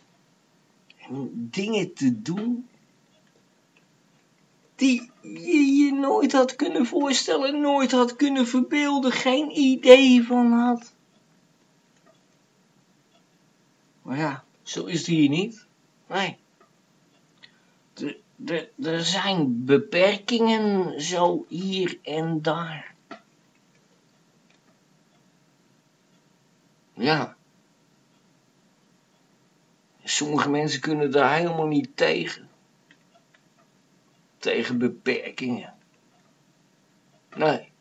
En dingen te doen. Die je je nooit had kunnen voorstellen, nooit had kunnen verbeelden, geen idee van had. Maar ja, zo is het hier niet. Nee. Er- zijn beperkingen zo hier en daar. Ja. Sommige mensen kunnen daar helemaal niet tegen. Tegen beperkingen. Nee.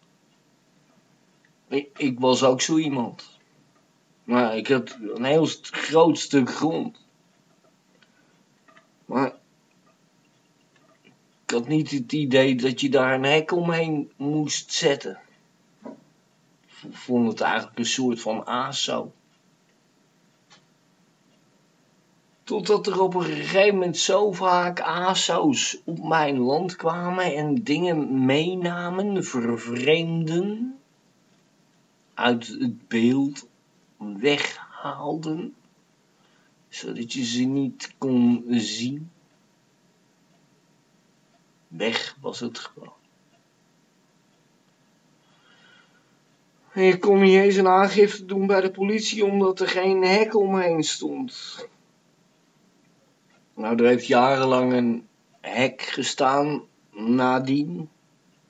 Ik, ik was ook zo iemand. Maar ik had een heel groot stuk grond. Maar ik had niet het idee dat je daar een hek omheen moest zetten. Ik vond het eigenlijk een soort van ASO. Totdat er op een gegeven moment zo vaak ASO's op mijn land kwamen en dingen meenamen, vervreemden, uit het beeld weghaalden, zodat je ze niet kon zien. Weg was het gewoon. En je kon niet eens een aangifte doen bij de politie omdat er geen hek omheen stond. Nou, er heeft jarenlang een hek gestaan nadien.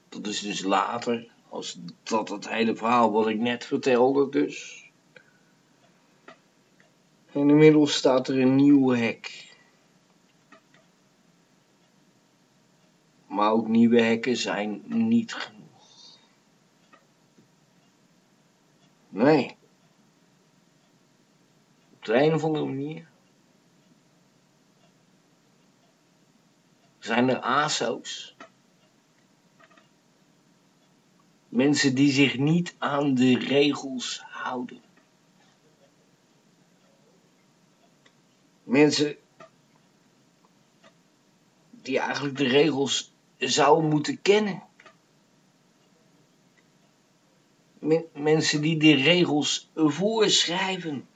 Dat is dus later, als dat het hele verhaal wat ik net vertelde dus. En inmiddels staat er een nieuw hek. Maar ook nieuwe hekken zijn niet genoeg. Nee. Op de een of andere manier. Zijn er ASO's. Mensen die zich niet aan de regels houden. Mensen die eigenlijk de regels zouden moeten kennen. Men- mensen die de regels voorschrijven.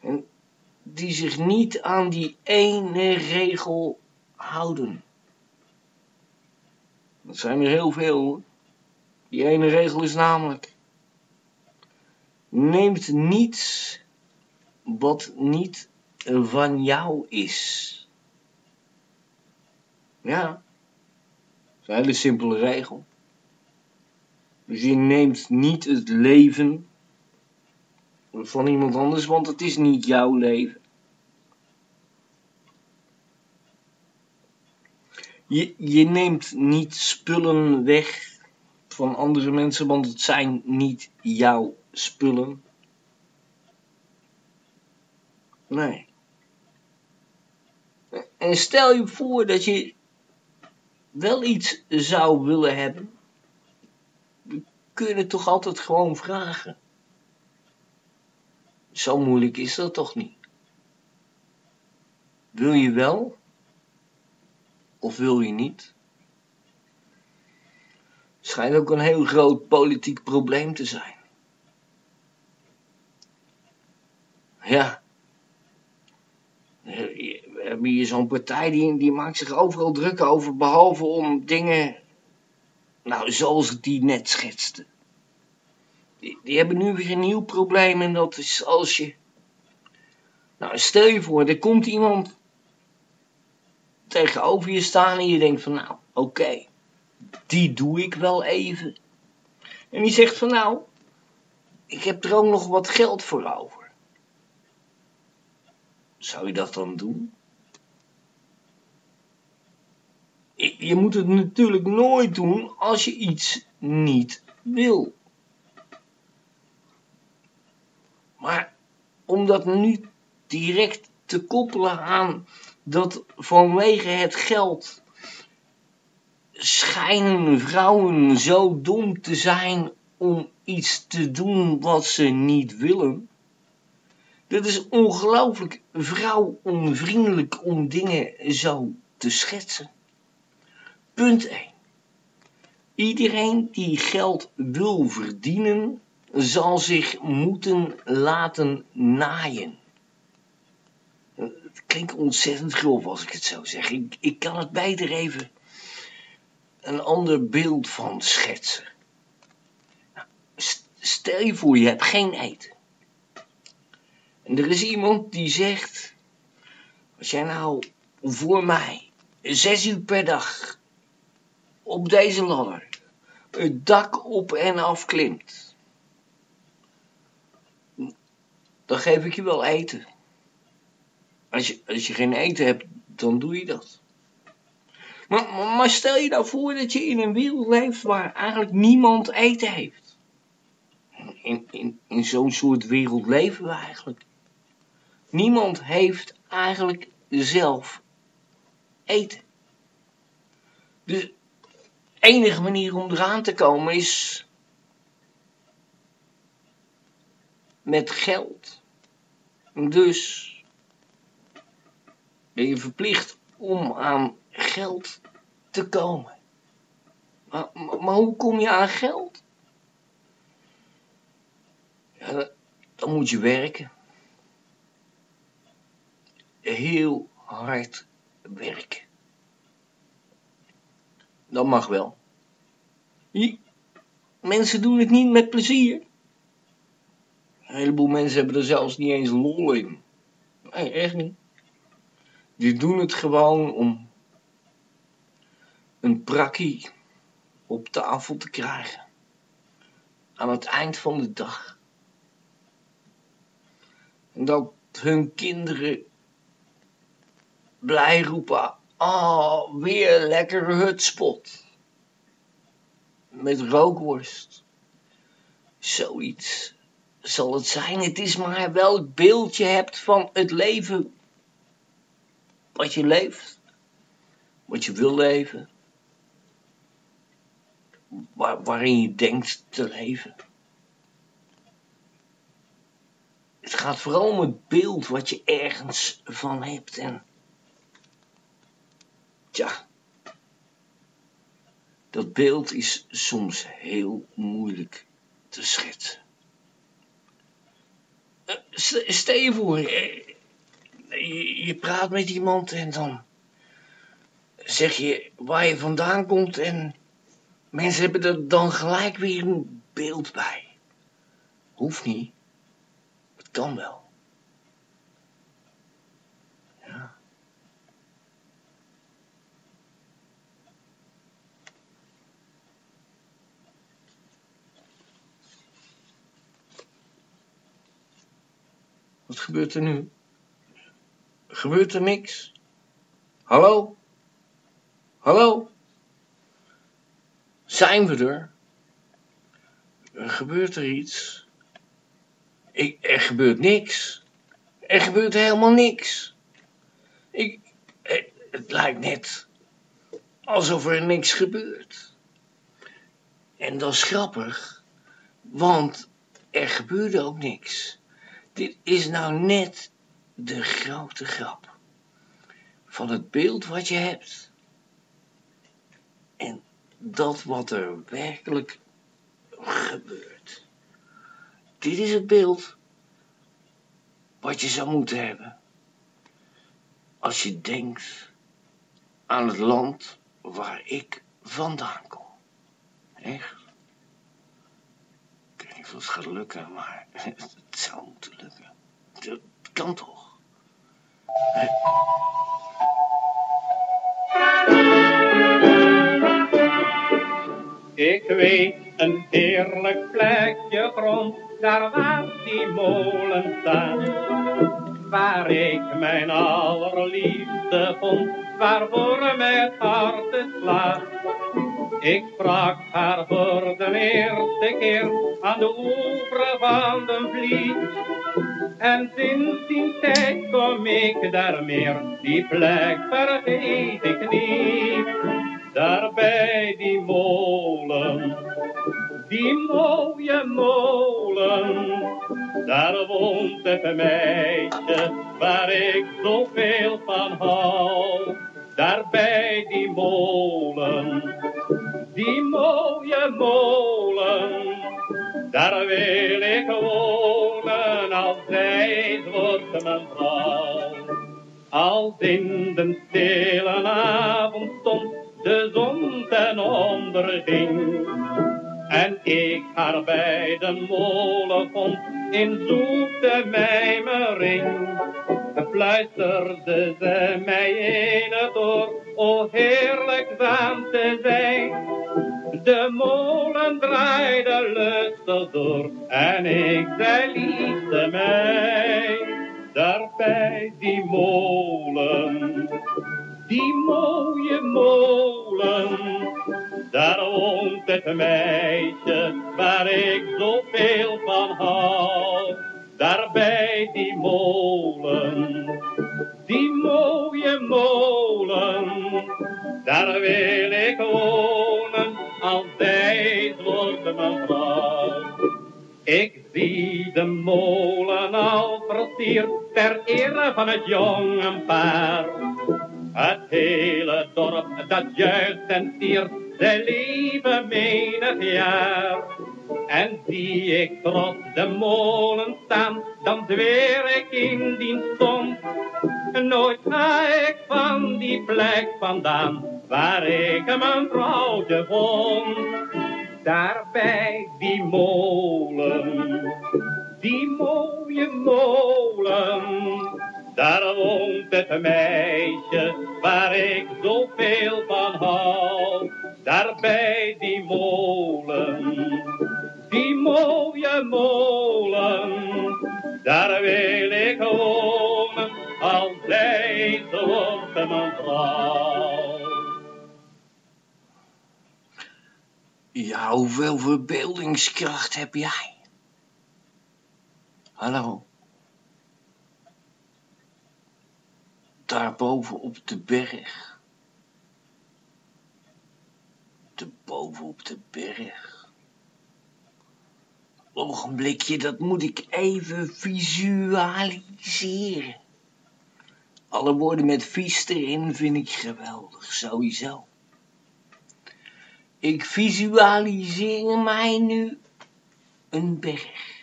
En die zich niet aan die ene regel houden. Dat zijn er heel veel hoor. Die ene regel is namelijk. Neemt niets wat niet van jou is. Ja, dat is een hele simpele regel. Dus je neemt niet het leven van iemand anders, want het is niet jouw leven. Je, je neemt niet spullen weg van andere mensen, want het zijn niet jouw spullen. Nee. En stel je voor dat je wel iets zou willen hebben, kun je het toch altijd gewoon vragen. Zo moeilijk is dat toch niet? Wil je wel? Of wil je niet? Schijnt ook een heel groot politiek probleem te zijn. Ja. Hebben hier zo'n partij die, die maakt zich overal druk over, behalve om dingen, nou, zoals ik die net schetste. Die, die hebben nu weer een nieuw probleem en dat is als je, nou, stel je voor, er komt iemand tegenover je staan en je denkt van, nou, oké, die doe ik wel even. En die zegt van, nou, ik heb er ook nog wat geld voor over. Zou je dat dan doen? Je moet het natuurlijk nooit doen als je iets niet wil. Maar om dat nu direct te koppelen aan dat vanwege het geld schijnen vrouwen zo dom te zijn om iets te doen wat ze niet willen. Dat is ongelooflijk vrouwonvriendelijk om dingen zo te schetsen. Punt 1. Iedereen die geld wil verdienen, zal zich moeten laten naaien. Het klinkt ontzettend grof als ik het zo zeg. Ik, ik kan het beter even een ander beeld van schetsen. Nou, stel je voor, je hebt geen eten. En er is iemand die zegt, als jij nou voor mij zes uur per dag op deze ladder het dak op en af klimt, dan geef ik je wel eten. Als je, als je geen eten hebt, dan doe je dat. Maar, maar stel je nou voor dat je in een wereld leeft waar eigenlijk niemand eten heeft. In, in, in zo'n soort wereld leven we eigenlijk. Niemand heeft eigenlijk zelf eten. Dus enige manier om eraan te komen is met geld. Dus ben je verplicht om aan geld te komen. Maar, maar, hoe kom je aan geld? Ja, dan moet je werken. Heel hard werken. Dat mag wel. mensen doen het niet met plezier. Een heleboel mensen hebben er zelfs niet eens lol in. Nee, echt niet. Die doen het gewoon om een prakkie op tafel te krijgen. Aan het eind van de dag. En dat hun kinderen blij roepen. Oh, weer lekker hutspot. Met rookworst. Zoiets zal het zijn. Het is maar welk beeld je hebt van het leven wat je leeft, wat je wil leven, waar, waarin je denkt te leven. Het gaat vooral om het beeld wat je ergens van hebt en tja, dat beeld is soms heel moeilijk te schetsen. Eh, stel je voor, eh, je, je praat met iemand en dan zeg je waar je vandaan komt en mensen hebben er dan gelijk weer een beeld bij. Hoeft niet. Het kan wel. Wat gebeurt er nu? Gebeurt er niks? Hallo? Hallo? Zijn we er? Gebeurt er iets? Ik, er gebeurt niks. Er gebeurt helemaal niks. Ik, eh, het lijkt net alsof er niks gebeurt. En dat is grappig, want er gebeurde ook niks. Dit is nou net de grote grap van het beeld wat je hebt. En dat wat er werkelijk gebeurt. Dit is het beeld wat je zou moeten hebben. Als je denkt aan het land waar ik vandaan kom. Echt? Gaat lukken, maar het zou moeten lukken. Dat kan toch? Ik weet een heerlijk plekje grond, daar waar die molen staat. Waar ik mijn allerliefste vond, waarvoor mijn hart slaat. Ik sprak haar voor de eerste keer aan de oever van de vliet. En sinds die tijd kom ik daar meer, die plek vergeet ik niet. Daar bij die molen, die mooie molen, daar woont het meisje waar ik zoveel van hou. Daar bij die molen, die mooie molen, daar wil ik wonen als zij wordt mijn vrouw. Als in de stille avondstond de zon ten onder ging. En ik haar bij de molen vond in zoete mijmering. Fluisterde ze mij in het oor, o heerlijk zaam te zijn. De molen draaide lustig door en ik zei liefde mij. Daar bij die molen, die mooie molen, daar woont het meisje waar ik zoveel van hou. Daar bij die molen, die mooie molen, daar wil ik wonen als zij wordt mijn vrouw. Ik zie de molen al versierd ter ere van het jonge paar. Het hele dorp dat juicht en tiert, zij leven menig jaar. En zie ik trots de molen staan, dan zweer ik in die stond. Nooit ga ik van die plek vandaan, waar ik mijn vrouwtje vond. Daar bij die molen, die mooie molen, daar woont het meisje waar ik zoveel van hou. Daar bij die molen, die mooie molen, daar wil ik wonen zij zo wordt. Ja, hoeveel verbeeldingskracht heb jij? Hallo? Daarboven op de berg. Daarboven op de berg. Ogenblikje, dat moet ik even visualiseren. Alle woorden met vies erin vind ik geweldig, sowieso. Ik visualiseer mij nu een berg.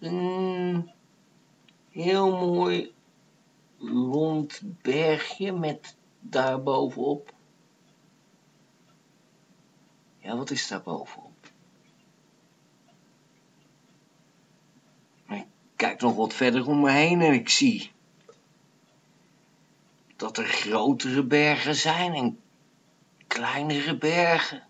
Een heel mooi rond bergje met daarbovenop. Ja, wat is daar bovenop? Ik kijk nog wat verder om me heen en ik zie dat er grotere bergen zijn en kleinere bergen.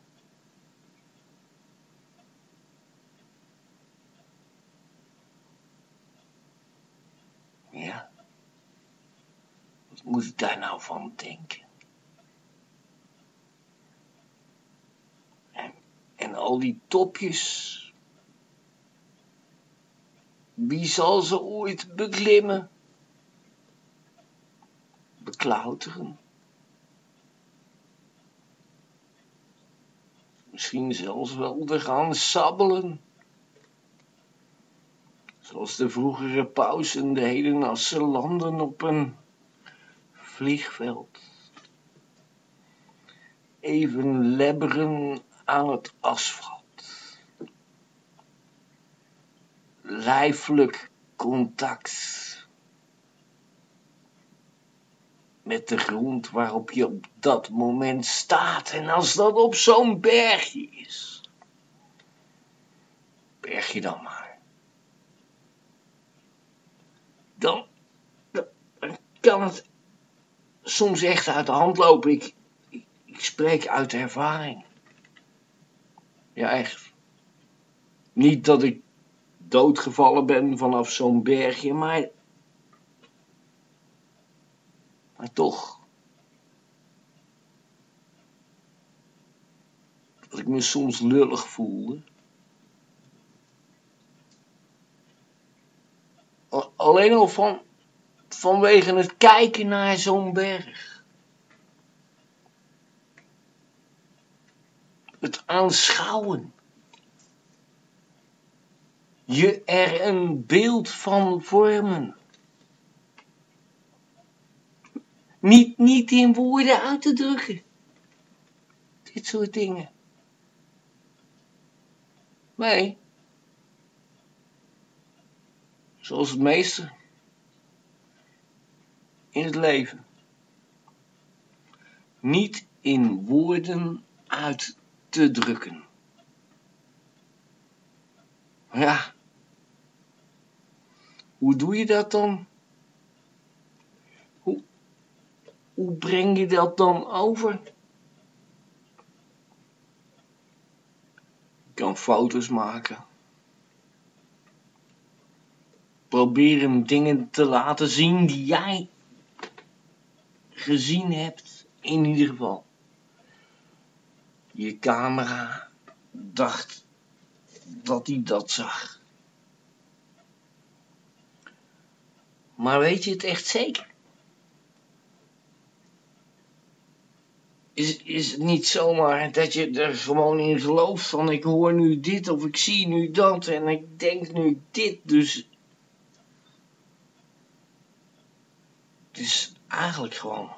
Ja, wat moet ik daar nou van denken? En, al die topjes. Wie zal ze ooit beklimmen? Beklauteren? Misschien zelfs wel te gaan sabbelen. Zoals de vroegere pausen als ze landen op een vliegveld. Even lebberen aan het asfalt. Lijfelijk contact met de grond waarop je op dat moment staat. En als dat op zo'n bergje is. Bergje dan maar. Dan, kan het soms echt uit de hand lopen. Ik spreek uit ervaring. Ja, echt. Niet dat ik doodgevallen ben vanaf zo'n bergje, maar Maar toch. Dat ik me soms lullig voelde. Alleen al van, vanwege het kijken naar zo'n berg. Het aanschouwen. Je er een beeld van vormen. Niet, niet in woorden uit te drukken. Dit soort dingen. Nee. Zoals het meeste. In het leven. Niet in woorden uit te drukken. Ja. Hoe doe je dat dan? Hoe breng je dat dan over? Je kan foto's maken. Proberen dingen te laten zien die jij gezien hebt, in ieder geval. Je camera dacht dat hij dat zag. Maar weet je het echt zeker? is, is het niet zomaar dat je er gewoon in gelooft van ik hoor nu dit of ik zie nu dat en ik denk nu dit, dus het is eigenlijk gewoon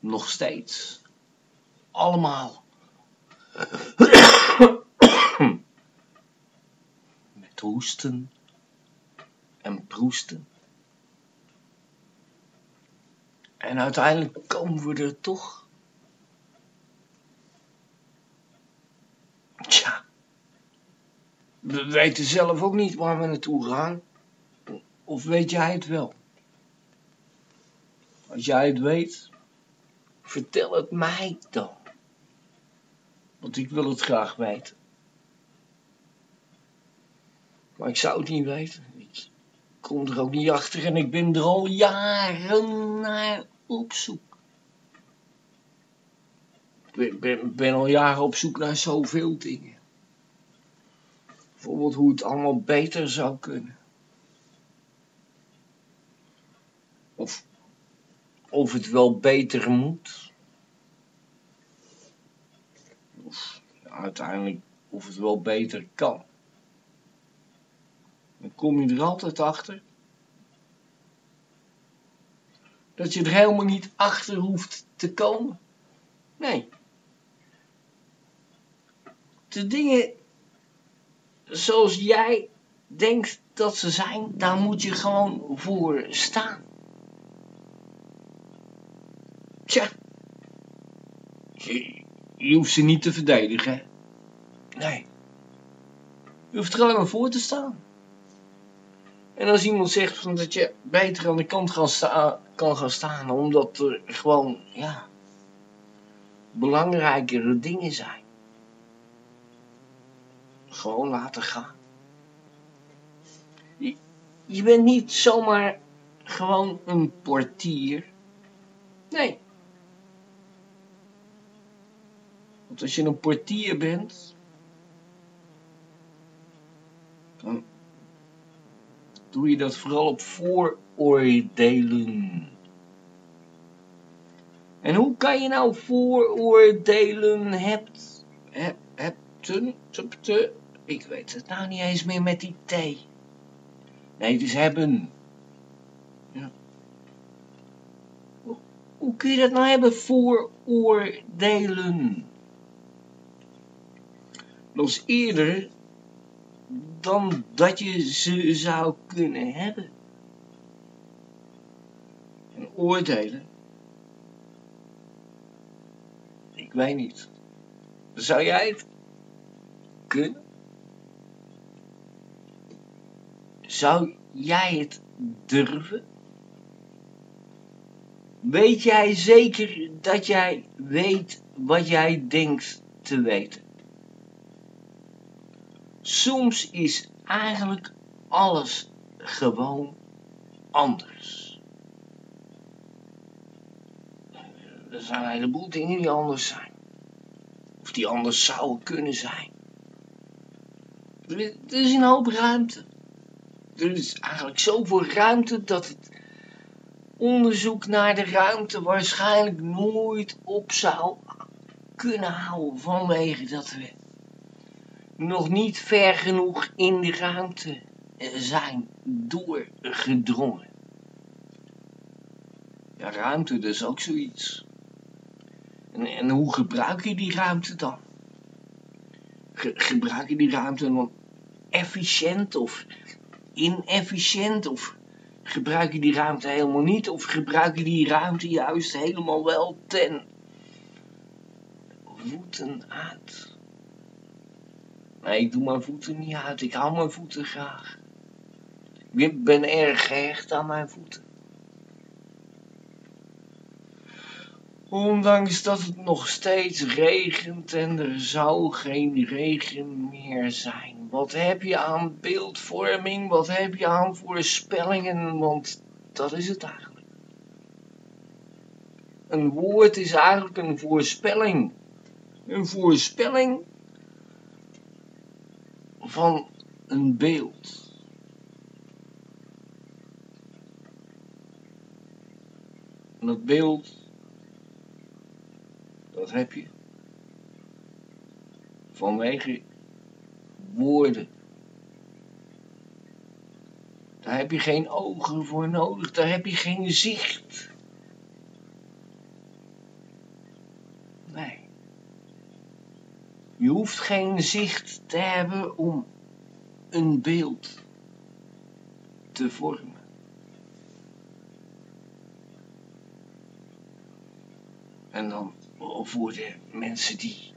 nog steeds allemaal met hoesten en proesten En uiteindelijk komen we er toch. Tja. We weten zelf ook niet waar we naartoe gaan. Of weet jij het wel? Als jij het weet, vertel het mij dan. Want ik wil het graag weten. Maar ik zou het niet weten kom er ook niet achter en ik ben er al jaren naar op zoek. Ik ben, ben, al jaren op zoek naar zoveel dingen. Bijvoorbeeld hoe het allemaal beter zou kunnen. Of, of het wel beter moet. Uiteindelijk of het wel beter kan. Dan kom je er altijd achter dat je er helemaal niet achter hoeft te komen. Nee. De dingen zoals jij denkt dat ze zijn, daar moet je gewoon voor staan. Tja. Je, je hoeft ze niet te verdedigen. Nee. Je hoeft er alleen maar voor te staan. En als iemand zegt van dat je beter aan de kant kan gaan staan, omdat er gewoon, ja, belangrijkere dingen zijn. Gewoon laten gaan. Je, je bent niet zomaar gewoon een portier. Nee. Als je een portier bent, dan doe je dat vooral op vooroordelen. En hoe kan je nou vooroordelen hebt, heb, hebten, te, ik weet het nou niet eens meer met die T. Nee, het is hebben. Ja. Hoe kun je dat nou hebben, vooroordelen? Is eerder dan dat je ze zou kunnen hebben. En oordelen? Ik weet niet. Zou jij het kunnen? Zou jij het durven? Weet jij zeker dat jij weet wat jij denkt te weten? Soms is eigenlijk alles gewoon anders. Er zijn een heleboel dingen die anders zijn. Of die anders zouden kunnen zijn. Er is een hoop ruimte. Er is eigenlijk zoveel ruimte dat het onderzoek naar de ruimte waarschijnlijk nooit op zou kunnen houden vanwege dat we nog niet ver genoeg in de ruimte zijn doorgedrongen. Ja, ruimte, dat is ook zoiets. En, en hoe gebruik je die ruimte dan? gebruik je die ruimte dan efficiënt of inefficiënt? Of gebruik je die ruimte helemaal niet? Of gebruik je die ruimte juist helemaal wel ten voeten uit? Nee, ik doe mijn voeten niet uit. Ik hou mijn voeten graag. Ik ben erg gehecht aan mijn voeten. Ondanks dat het nog steeds regent en er zou geen regen meer zijn. Wat heb je aan beeldvorming? Wat heb je aan voorspellingen? Want dat is het eigenlijk. Een woord is eigenlijk een voorspelling. Een voorspelling van een beeld. En dat beeld, dat heb je vanwege woorden. Daar heb je geen ogen voor nodig, daar heb je geen zicht. Nee. Je hoeft geen zicht te hebben om een beeld te vormen. En dan voor de mensen die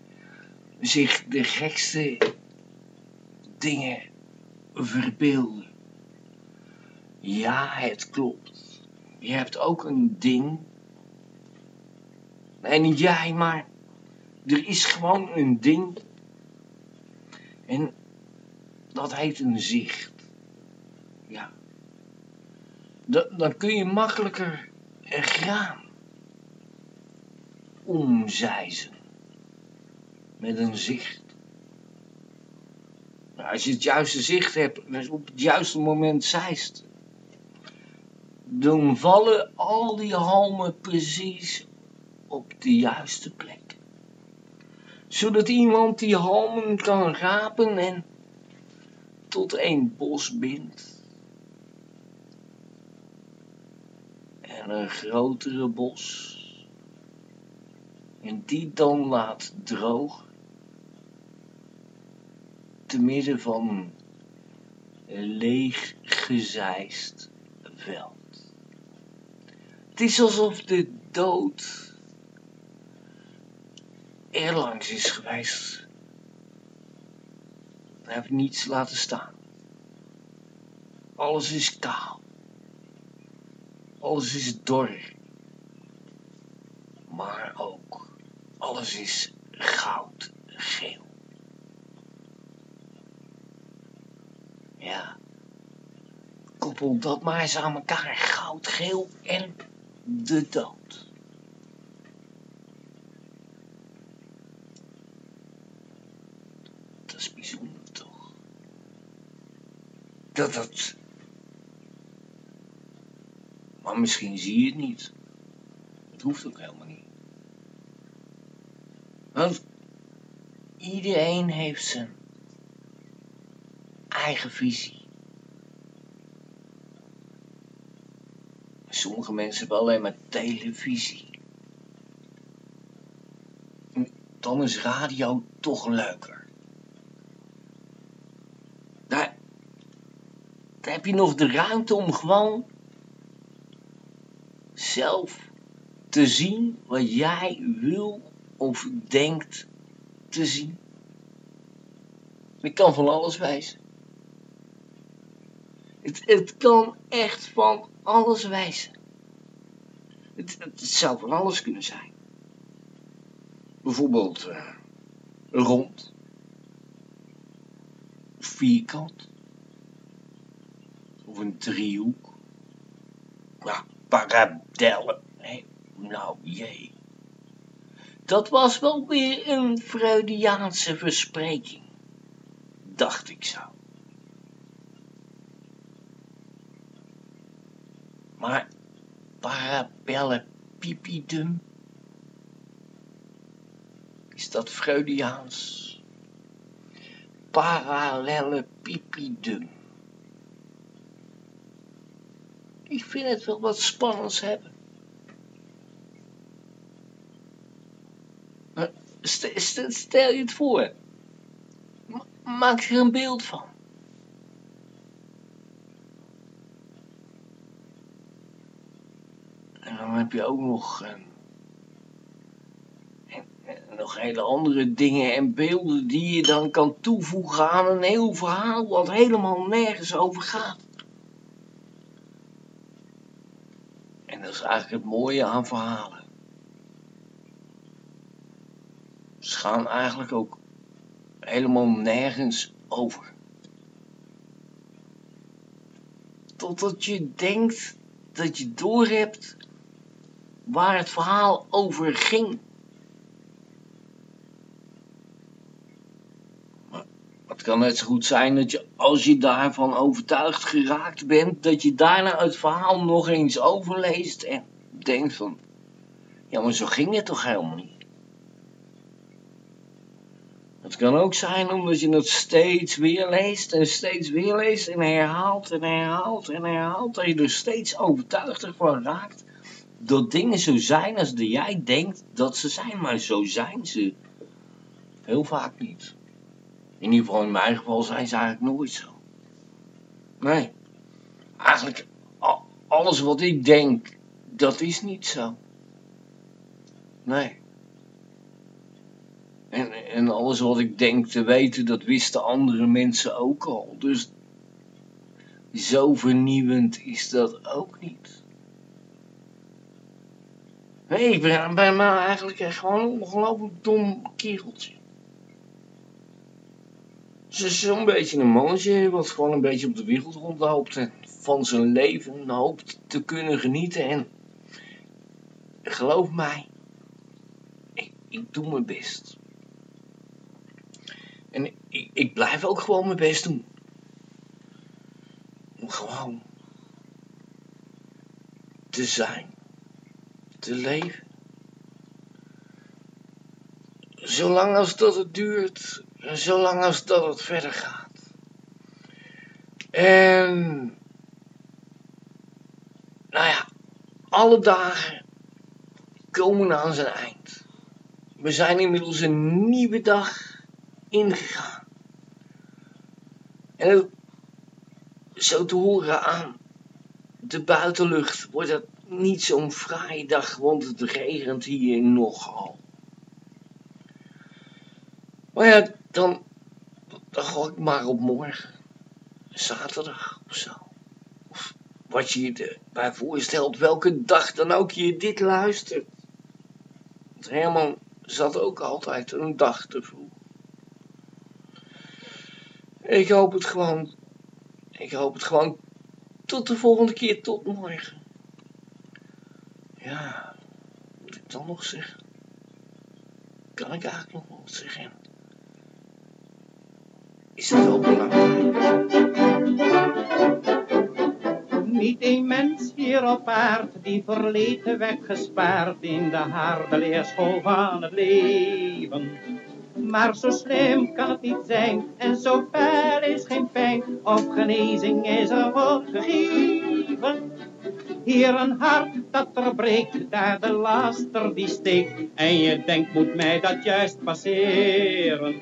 zich de gekste dingen verbeelden. Ja, het klopt. Je hebt ook een ding. Nee, niet jij, maar er is gewoon een ding. En dat heet een zicht. Ja. dan kun je makkelijker een graan omzeizen. Met een zicht. Nou, als je het juiste zicht hebt, en op het juiste moment zeist, dan vallen al die halmen precies op de juiste plek zodat iemand die halmen kan rapen en tot een bos bindt. En een grotere bos. En die dan laat drogen. Te midden van een gezeist veld. Het is alsof de dood langs is geweest. Hij heeft niets laten staan. Alles is kaal. Alles is dor. Maar ook alles is goudgeel. Ja. koppel dat maar eens aan elkaar goud, geel en de dood. Dat is bijzonder toch? Dat dat... Maar misschien zie je het niet. Het hoeft ook helemaal niet. Want iedereen heeft zijn eigen visie. Sommige mensen hebben alleen maar televisie. Dan is radio toch leuker. Daar, daar heb je nog de ruimte om gewoon zelf te zien wat jij wil of denkt te zien. Het kan van alles wijzen. Het, het kan echt van alles wijzen. Het, het, zou van alles kunnen zijn. Bijvoorbeeld uh, rond, vierkant, of een driehoek. Ja, paradellen. Hey, nou jee. Dat was wel weer een Freudiaanse verspreking, dacht ik zo. Maar parabellepipidum? Is dat Freudiaans? Parallelepipidum. Ik vind het wel wat spannends hebben. Stel je het voor. Maak er een beeld van. dan heb je ook nog, uh, nog hele andere dingen en beelden die je dan kan toevoegen aan een heel verhaal wat helemaal nergens over gaat. En dat is eigenlijk het mooie aan verhalen. Ze gaan eigenlijk ook helemaal nergens over. Totdat je denkt dat je doorhebt waar het verhaal over ging. Het kan net zo goed zijn dat je, als je daarvan overtuigd geraakt bent, dat je daarna het verhaal nog eens overleest en denkt van, ja, maar zo ging het toch helemaal niet. Het kan ook zijn omdat je het steeds weer leest en steeds weer leest en herhaalt en herhaalt en herhaalt, dat je er steeds overtuigd van raakt dat dingen zo zijn als de jij denkt dat ze zijn, maar zo zijn ze heel vaak niet. In ieder geval in mijn geval zijn ze eigenlijk nooit zo. Nee, eigenlijk alles wat ik denk, dat is niet zo. Nee. En, en alles wat ik denk te weten, dat wisten andere mensen ook al. Dus zo vernieuwend is dat ook niet. Nee, ik ben, ben maar eigenlijk echt gewoon een ongelooflijk dom kereltje. Ze is zo'n beetje een mannetje wat gewoon een beetje op de wereld rondloopt en van zijn leven hoopt te kunnen genieten. En geloof mij, ik, ik doe mijn best. En ik, ik blijf ook gewoon mijn best doen. Om gewoon te zijn te leven. Zolang als dat het duurt, zolang als dat het verder gaat. En, nou ja, alle dagen komen aan zijn eind. We zijn inmiddels een nieuwe dag ingegaan. En zo te horen aan de buitenlucht wordt het niet zo'n fraaie dag, want het regent hier nogal. Maar ja, dan, dan ik maar op morgen. Zaterdag of zo. Of wat je je erbij voorstelt, welke dag dan ook je dit luistert. Want Herman zat ook altijd een dag te vroeg. Ik hoop het gewoon, ik hoop het gewoon tot de volgende keer, tot morgen. Ja, moet ik dan nog zeggen? Kan ik eigenlijk nog wat zeggen? Is het wel belangrijk? Niet een mens hier op aard die verleden weggespaard in de harde leerschool van het leven. Maar zo slim kan het niet zijn en zo fel is geen pijn of genezing is er voor gegeven. Hier een hart dat er breekt, daar de laster die steekt en je denkt moet mij dat juist passeren.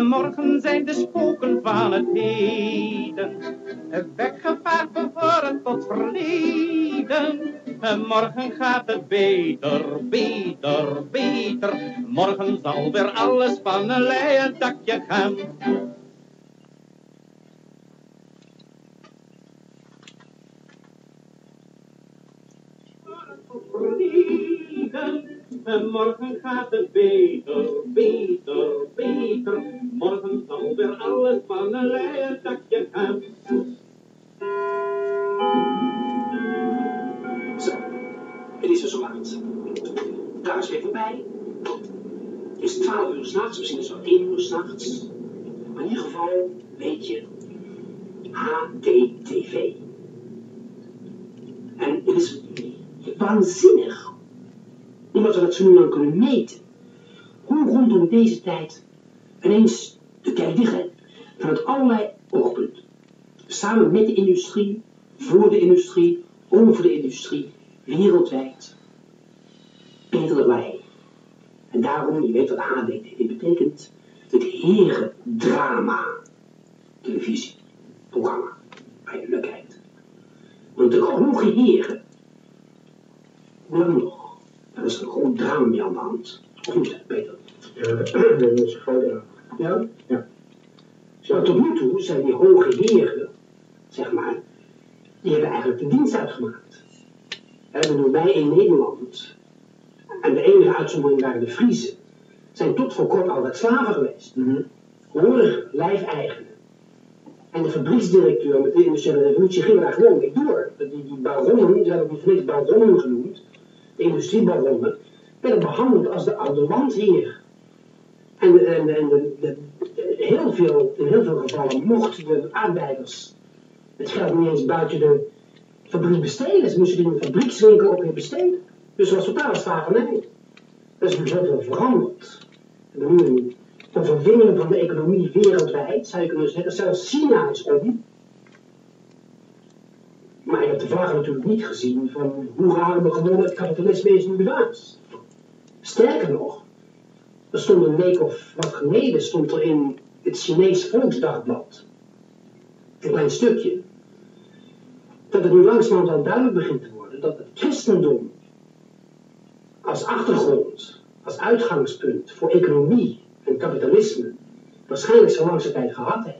Morgen zijn de spoken van het heden weggevaagd behoren tot verleden. Morgen gaat het beter, beter, beter. Morgen zal weer alles van een leien dakje gaan. Verleden. Morgen gaat het beter, beter, beter. Morgen zal weer alles van een leien dakje gaan. Zo, het is er zo laat. Daar is weer voorbij. Het is 12 uur s'nachts, misschien is het 1 uur s'nachts. Maar in ieder geval weet je HDTV. En het is waanzinnig omdat we dat zo nu aan kunnen meten. Hoe rondom deze tijd ineens de kijk dicht gaat vanuit allerlei oogpunten. Samen met de industrie, voor de industrie, over de industrie, wereldwijd. Pedelen wij. En daarom, je weet wat HDTV betekent, het herendrama televisieprogramma je naar kijkt. Want de hoge heren, hoe lang nog? Er is een groot drama aan de hand. Of niet, Peter? Ja, dat is groot ja. Ja? Maar tot nu toe zijn die hoge heren, zeg maar, die hebben eigenlijk de dienst uitgemaakt. Hè, ik bedoel, wij in Nederland, en de enige uitzondering waren de Friezen, zijn tot voor kort altijd slaven geweest. Mhm. Horen, lijfeigenen. En de fabrieksdirecteur met de industriële revolutie ging daar gewoon mee door. Die, die baronnen, die zijn ook niet niks baronnen genoemd, industriebaronnen, werden behandeld als de oude landheer. En, de, de, de, de- de- heel veel, in heel veel gevallen mochten de arbeiders het geld niet eens buiten de fabriek besteden. Ze moesten in de fabriekswinkel ook weer besteden. Dus het was totale slavernij. Er is nu heel veel veranderd. Hebben nu van de economie wereldwijd, zou je kunnen zeggen. Zelfs China is om. De vragen natuurlijk niet gezien van hoe raar we gewoon het kapitalisme is nu bewaard. Sterker nog, er stond een week of wat geleden stond er in het Chinees Volksdagblad een klein stukje dat het nu langzamerhand duidelijk begint te worden dat het christendom als achtergrond, als uitgangspunt voor economie en kapitalisme waarschijnlijk zo tijd gehad heeft.